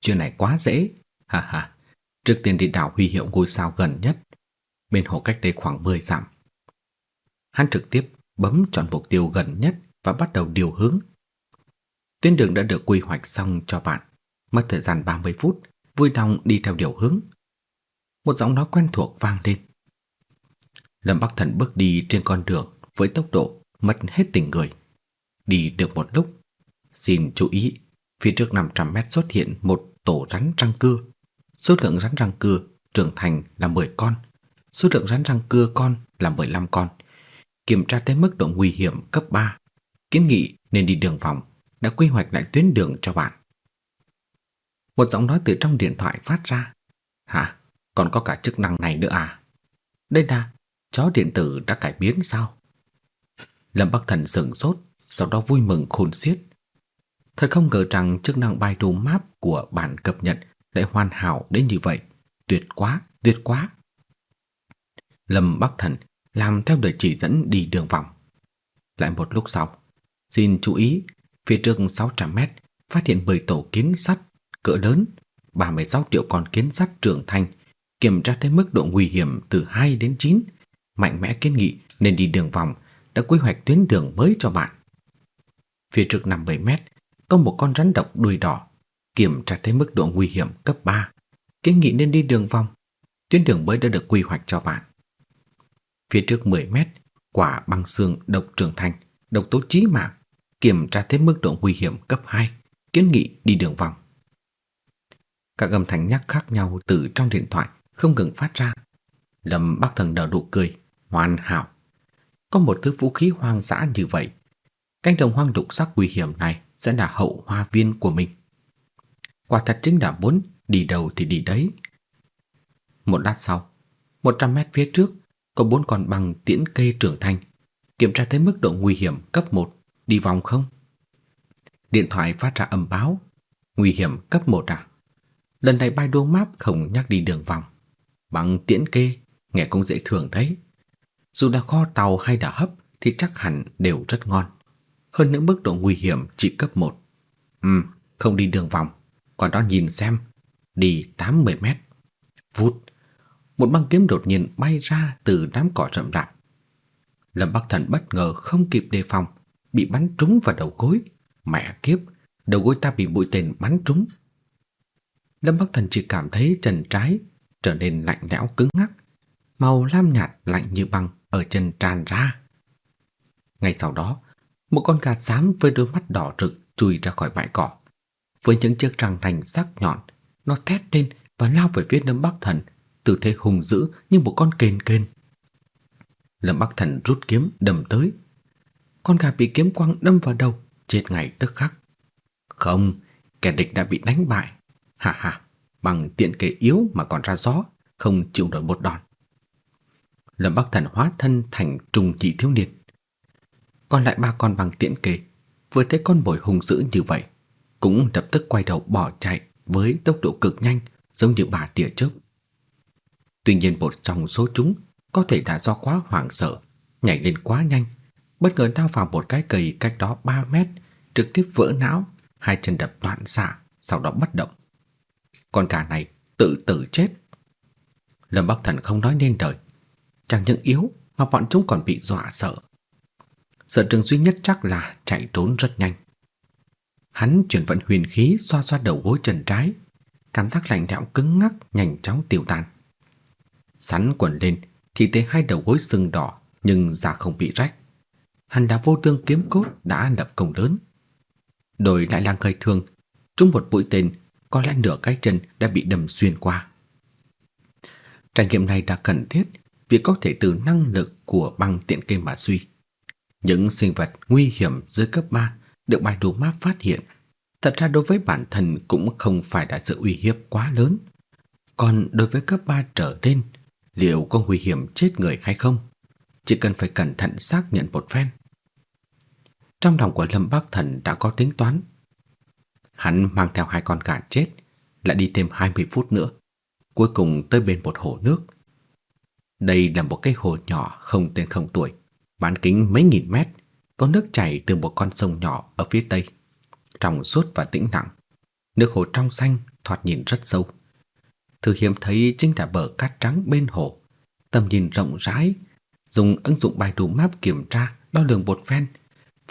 Chuyện này quá dễ. Ha ha. Trước tiên đi đảo huy hiệu ngôi sao gần nhất, bên hồ cách đây khoảng 10 dặm. Hắn trực tiếp bấm chọn mục tiêu gần nhất và bắt đầu điều hướng. Tuyến đường đã được quy hoạch xong cho bạn, mất thời gian 30 phút, vui lòng đi theo điều hướng. Một giọng nói quen thuộc vang lên. Lâm Bắc Thần bước đi trên con đường với tốc độ mất hết tình người. Đi được một lúc, xin chú ý, phía trước 500 mét xuất hiện một tổ rắn răng cưa. Số lượng rắn răng cưa trưởng thành là 10 con, số lượng rắn răng cưa con là 15 con. Kiểm tra tới mức độ nguy hiểm cấp 3, kiến nghị nên đi đường vòng, đã quy hoạch lại tuyến đường cho bạn. Một giọng nói từ trong điện thoại phát ra. Hả? Còn có cả chức năng này nữa à? Đây là chó điện tử đã cải biến sao? Lâm Bắc Thần sững sốt, sau đó vui mừng khôn xiết. Thật không ngờ rằng chức năng Baidu Map của bản cập nhật lại hoàn hảo đến như vậy. Tuyệt quá, tuyệt quá. Lâm Bắc Thần làm theo lời chỉ dẫn đi đường vòng. Lại một lúc sau, xin chú ý, phía trước 600 mét phát hiện 10 tổ kiến sắt cỡ lớn, 36 triệu con kiến sắt trưởng thành, kiểm tra thấy mức độ nguy hiểm từ 2 đến 9, mạnh mẽ kiến nghị nên đi đường vòng, đã quy hoạch tuyến đường mới cho bạn. Phía trước 50 mét, có một con rắn độc đuôi đỏ, kiểm tra thấy mức độ nguy hiểm cấp 3, kiến nghị nên đi đường vòng, tuyến đường mới đã được quy hoạch cho bạn. Phía trước 10 mét, quả băng xương độc trưởng thành, độc tố chí mạng, kiểm tra thêm mức độ nguy hiểm cấp 2, kiến nghị đi đường vòng. Các âm thanh nhắc khác nhau từ trong điện thoại không ngừng phát ra. Lâm Bắc Thần nở nụ cười, hoàn hảo. Có một thứ vũ khí hoang dã như vậy, cánh đồng hoang đục sắc nguy hiểm này sẽ là hậu hoa viên của mình. Quả thật chính là muốn đi đâu thì đi đấy. Một lát sau, 100 mét phía trước có bốn con bằng tiễn cây trưởng thành, kiểm tra thấy mức độ nguy hiểm cấp 1, đi vòng không? Điện thoại phát ra âm báo, nguy hiểm cấp 1 à? Lần này bay map không nhắc đi đường vòng. Bằng tiễn kê, nghe cũng dễ thường đấy. Dù là kho tàu hay đã hấp thì chắc hẳn đều rất ngon. Hơn nữa mức độ nguy hiểm chỉ cấp 1. Ừm, không đi đường vòng. Còn đó nhìn xem, đi 80 mét. Vút, một băng kiếm đột nhiên bay ra từ đám cỏ rậm rạp. Lâm Bắc Thần bất ngờ không kịp đề phòng, bị bắn trúng vào đầu gối. Mẹ kiếp, đầu gối ta bị mũi tên bắn trúng. Lâm Bắc Thần chỉ cảm thấy chân trái trở nên lạnh lẽo cứng ngắc, màu lam nhạt lạnh như băng ở chân tràn ra. Ngay sau đó, một con gà xám với đôi mắt đỏ rực chui ra khỏi bãi cỏ. Với những chiếc răng nanh sắc nhọn, nó thét lên và lao về phía Lâm Bắc Thần, tư thế hùng dữ như một con kền kền. Lâm Bắc Thần rút kiếm đâm tới. Con gà bị kiếm quang đâm vào đầu, chết ngay tức khắc. Không, kẻ địch đã bị đánh bại. Hà hà, bằng tiện kế yếu mà còn ra gió, không chịu nổi một đòn. Lâm Bắc Thần hóa thân thành trùng chỉ thiếu niên. Còn lại ba con bằng tiện kề, vừa thấy con bồi hung dữ như vậy, cũng lập tức quay đầu bỏ chạy với tốc độ cực nhanh, giống như bà tia chớp. Tuy nhiên một trong số chúng có thể đã do quá hoảng sợ, nhảy lên quá nhanh, bất ngờ lao vào một cái cây cách đó 3 mét, trực tiếp vỡ não, hai chân đập loạn xạ, sau đó bất động. Con gà này tự tử chết. Lâm Bắc Thần không nói nên lời, chẳng những yếu mà bọn chúng còn bị dọa sợ. Sợ trường duy nhất chắc là chạy trốn rất nhanh. Hắn chuyển vận huyền khí xoa xoa đầu gối chân trái, cảm giác lạnh lẽo cứng ngắc nhanh chóng tiêu tan. Sắn quần lên thì thấy hai đầu gối sưng đỏ nhưng da không bị rách. Hắn đã vô tương kiếm cốt đã lập công lớn. Đổi lại là gây thương, trúng một mũi tên, có lẽ nửa cái chân đã bị đâm xuyên qua. Trải nghiệm này đã cần thiết vì có thể từ năng lực của băng tiện kê mà suy. Những sinh vật nguy hiểm dưới cấp 3 được bài đồ map phát hiện, thật ra đối với bản thân cũng không phải là sự uy hiếp quá lớn. Còn đối với cấp 3 trở lên, liệu có nguy hiểm chết người hay không? Chỉ cần phải cẩn thận xác nhận một phen. Trong lòng của Lâm Bắc Thần đã có tính toán. Hắn mang theo hai con gà chết, lại đi thêm 20 phút nữa, cuối cùng tới bên một hồ nước. Đây là một cái hồ nhỏ không tên không tuổi, bán kính mấy nghìn mét, có nước chảy từ một con sông nhỏ ở phía tây, trong suốt và tĩnh lặng. Nước hồ trong xanh, thoạt nhìn rất sâu. Thứ hiếm thấy chính là bờ cát trắng bên hồ, tầm nhìn rộng rãi, dùng ứng dụng bài đủ map kiểm tra, đo lường bột phen,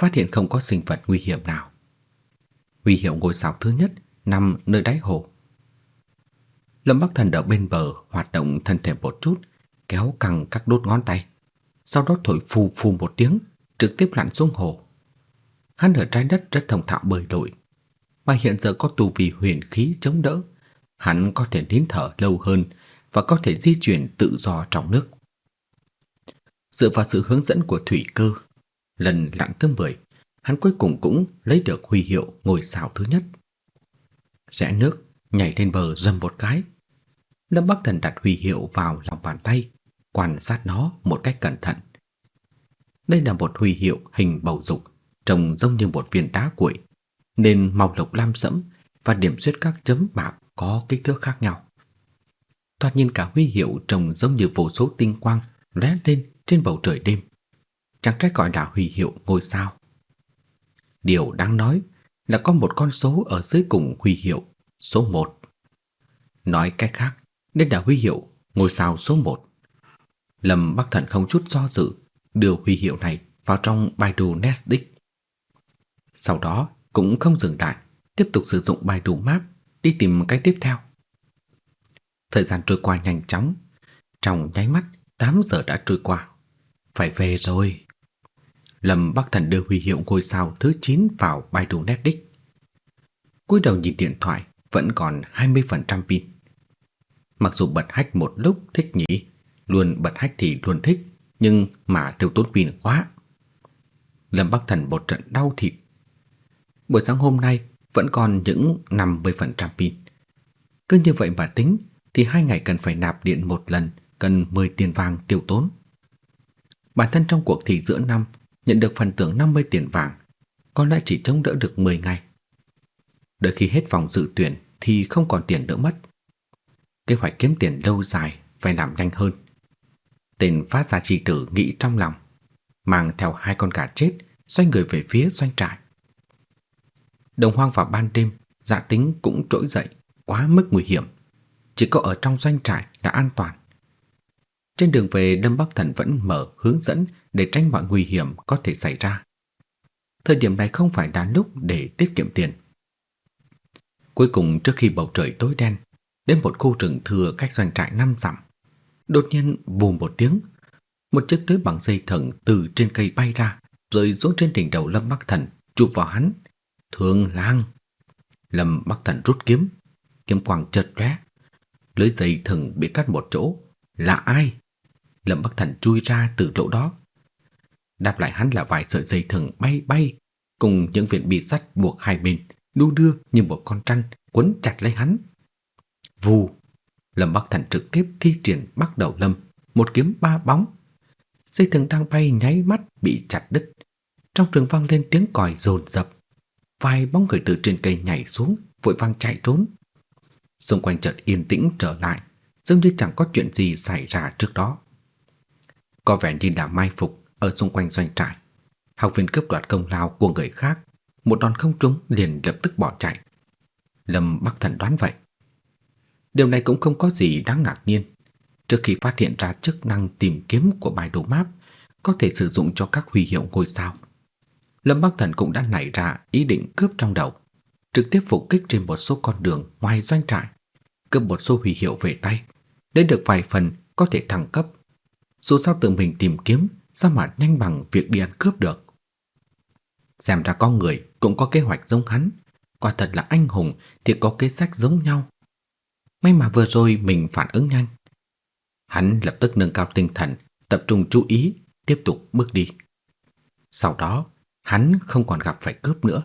phát hiện không có sinh vật nguy hiểm nào. Huy hiệu ngôi sao thứ nhất nằm nơi đáy hồ. Lâm Bắc Thần ở bên bờ hoạt động thân thể một chút, kéo căng các đốt ngón tay, sau đó thổi phù phù một tiếng, trực tiếp lặn xuống hồ. Hắn ở trái đất rất thông thạo bơi lội, mà hiện giờ có tu vi huyền khí chống đỡ, hắn có thể nín thở lâu hơn và có thể di chuyển tự do trong nước. Dựa vào sự hướng dẫn của thủy cơ, lần lặn thứ 10, hắn cuối cùng cũng lấy được huy hiệu ngôi sao thứ nhất. Rẽ nước, nhảy lên bờ dầm một cái. Lâm Bắc Thần đặt huy hiệu vào lòng bàn tay, quan sát nó một cách cẩn thận. Đây là một huy hiệu hình bầu dục, trông giống như một viên đá cuội, nên màu lục lam sẫm và điểm xuyết các chấm bạc có kích thước khác nhau. Thoạt nhìn cả huy hiệu trông giống như vô số tinh quang lóe lên trên bầu trời đêm. Chẳng trách gọi là huy hiệu ngôi sao. Điều đáng nói là có một con số ở dưới cùng huy hiệu số 1. Nói cách khác, đây là huy hiệu ngôi sao số 1. Lâm Bắc Thần không chút do dự đưa huy hiệu này vào trong Baidu Netdisk. Sau đó cũng không dừng lại, tiếp tục sử dụng Baidu Map đi tìm cái tiếp theo. Thời gian trôi qua nhanh chóng, trong nháy mắt 8 giờ đã trôi qua. Phải về rồi. Lâm Bắc Thần đưa huy hiệu ngôi sao thứ 9 vào bài đồ nét đích. Cúi đầu nhìn điện thoại, vẫn còn 20% pin. Mặc dù bật hack một lúc thích nhỉ, luôn bật hack thì luôn thích, nhưng mà tiêu tốn pin quá. Lâm Bắc Thần một trận đau thịt. Buổi sáng hôm nay vẫn còn những 50% pin. Cứ như vậy mà tính thì hai ngày cần phải nạp điện một lần, cần 10 tiền vàng tiêu tốn. Bản thân trong cuộc thi giữa năm nhận được phần thưởng 50 tiền vàng, con đã chỉ chống đỡ được 10 ngày. Đợi khi hết vòng dự tuyển thì không còn tiền nữa mất. Kế hoạch kiếm tiền lâu dài phải làm nhanh hơn. Tên phát ra trì tử nghĩ trong lòng, mang theo hai con gà chết xoay người về phía doanh trại. Đồng hoang vào ban đêm, dạ tính cũng trỗi dậy, quá mức nguy hiểm. Chỉ có ở trong doanh trại là an toàn. Trên đường về Lâm Bắc Thần vẫn mở hướng dẫn để tránh mọi nguy hiểm có thể xảy ra. Thời điểm này không phải là lúc để tiết kiệm tiền. Cuối cùng trước khi bầu trời tối đen, đến một khu rừng thừa cách doanh trại năm dặm, đột nhiên vù một tiếng, một chiếc túi bằng dây thừng từ trên cây bay ra, rơi xuống trên đỉnh đầu Lâm Bắc Thần, chụp vào hắn. Thương lang. Lâm Bắc Thần rút kiếm, kiếm quang chợt lóe, lưới dây thừng bị cắt một chỗ. Là ai? Lâm Bắc Thần chui ra từ lỗ đó. Đáp lại hắn là vài sợi dây thừng bay bay, cùng những viên bị sắt buộc hai bên, đu đưa như một con trăn quấn chặt lấy hắn. Vù, Lâm Bắc Thần trực tiếp thi triển bắt đầu lâm, một kiếm ba bóng. Dây thừng đang bay nháy mắt bị chặt đứt. Trong trường vang lên tiếng còi dồn dập. Vài bóng người từ trên cây nhảy xuống, vội vang chạy trốn. Xung quanh chợt yên tĩnh trở lại, dường như chẳng có chuyện gì xảy ra trước đó. Có vẻ như đã mai phục ở xung quanh doanh trại. Học viên cướp đoạt công lao của người khác, một đòn không trúng liền lập tức bỏ chạy. Lâm Bắc Thần đoán vậy. Điều này cũng không có gì đáng ngạc nhiên. Trước khi phát hiện ra chức năng tìm kiếm của bài đồ map có thể sử dụng cho các huy hiệu ngôi sao, Lâm Bắc Thần cũng đã nảy ra ý định cướp trong đầu, trực tiếp phục kích trên một số con đường ngoài doanh trại, cướp một số huy hiệu về tay, để được vài phần có thể thăng cấp. Dù sao tự mình tìm kiếm, sao mà nhanh bằng việc đi ăn cướp được. Xem ra có người cũng có kế hoạch giống hắn, quả thật là anh hùng thì có kế sách giống nhau. May mà vừa rồi mình phản ứng nhanh. Hắn lập tức nâng cao tinh thần, tập trung chú ý, tiếp tục bước đi. Sau đó, hắn không còn gặp phải cướp nữa.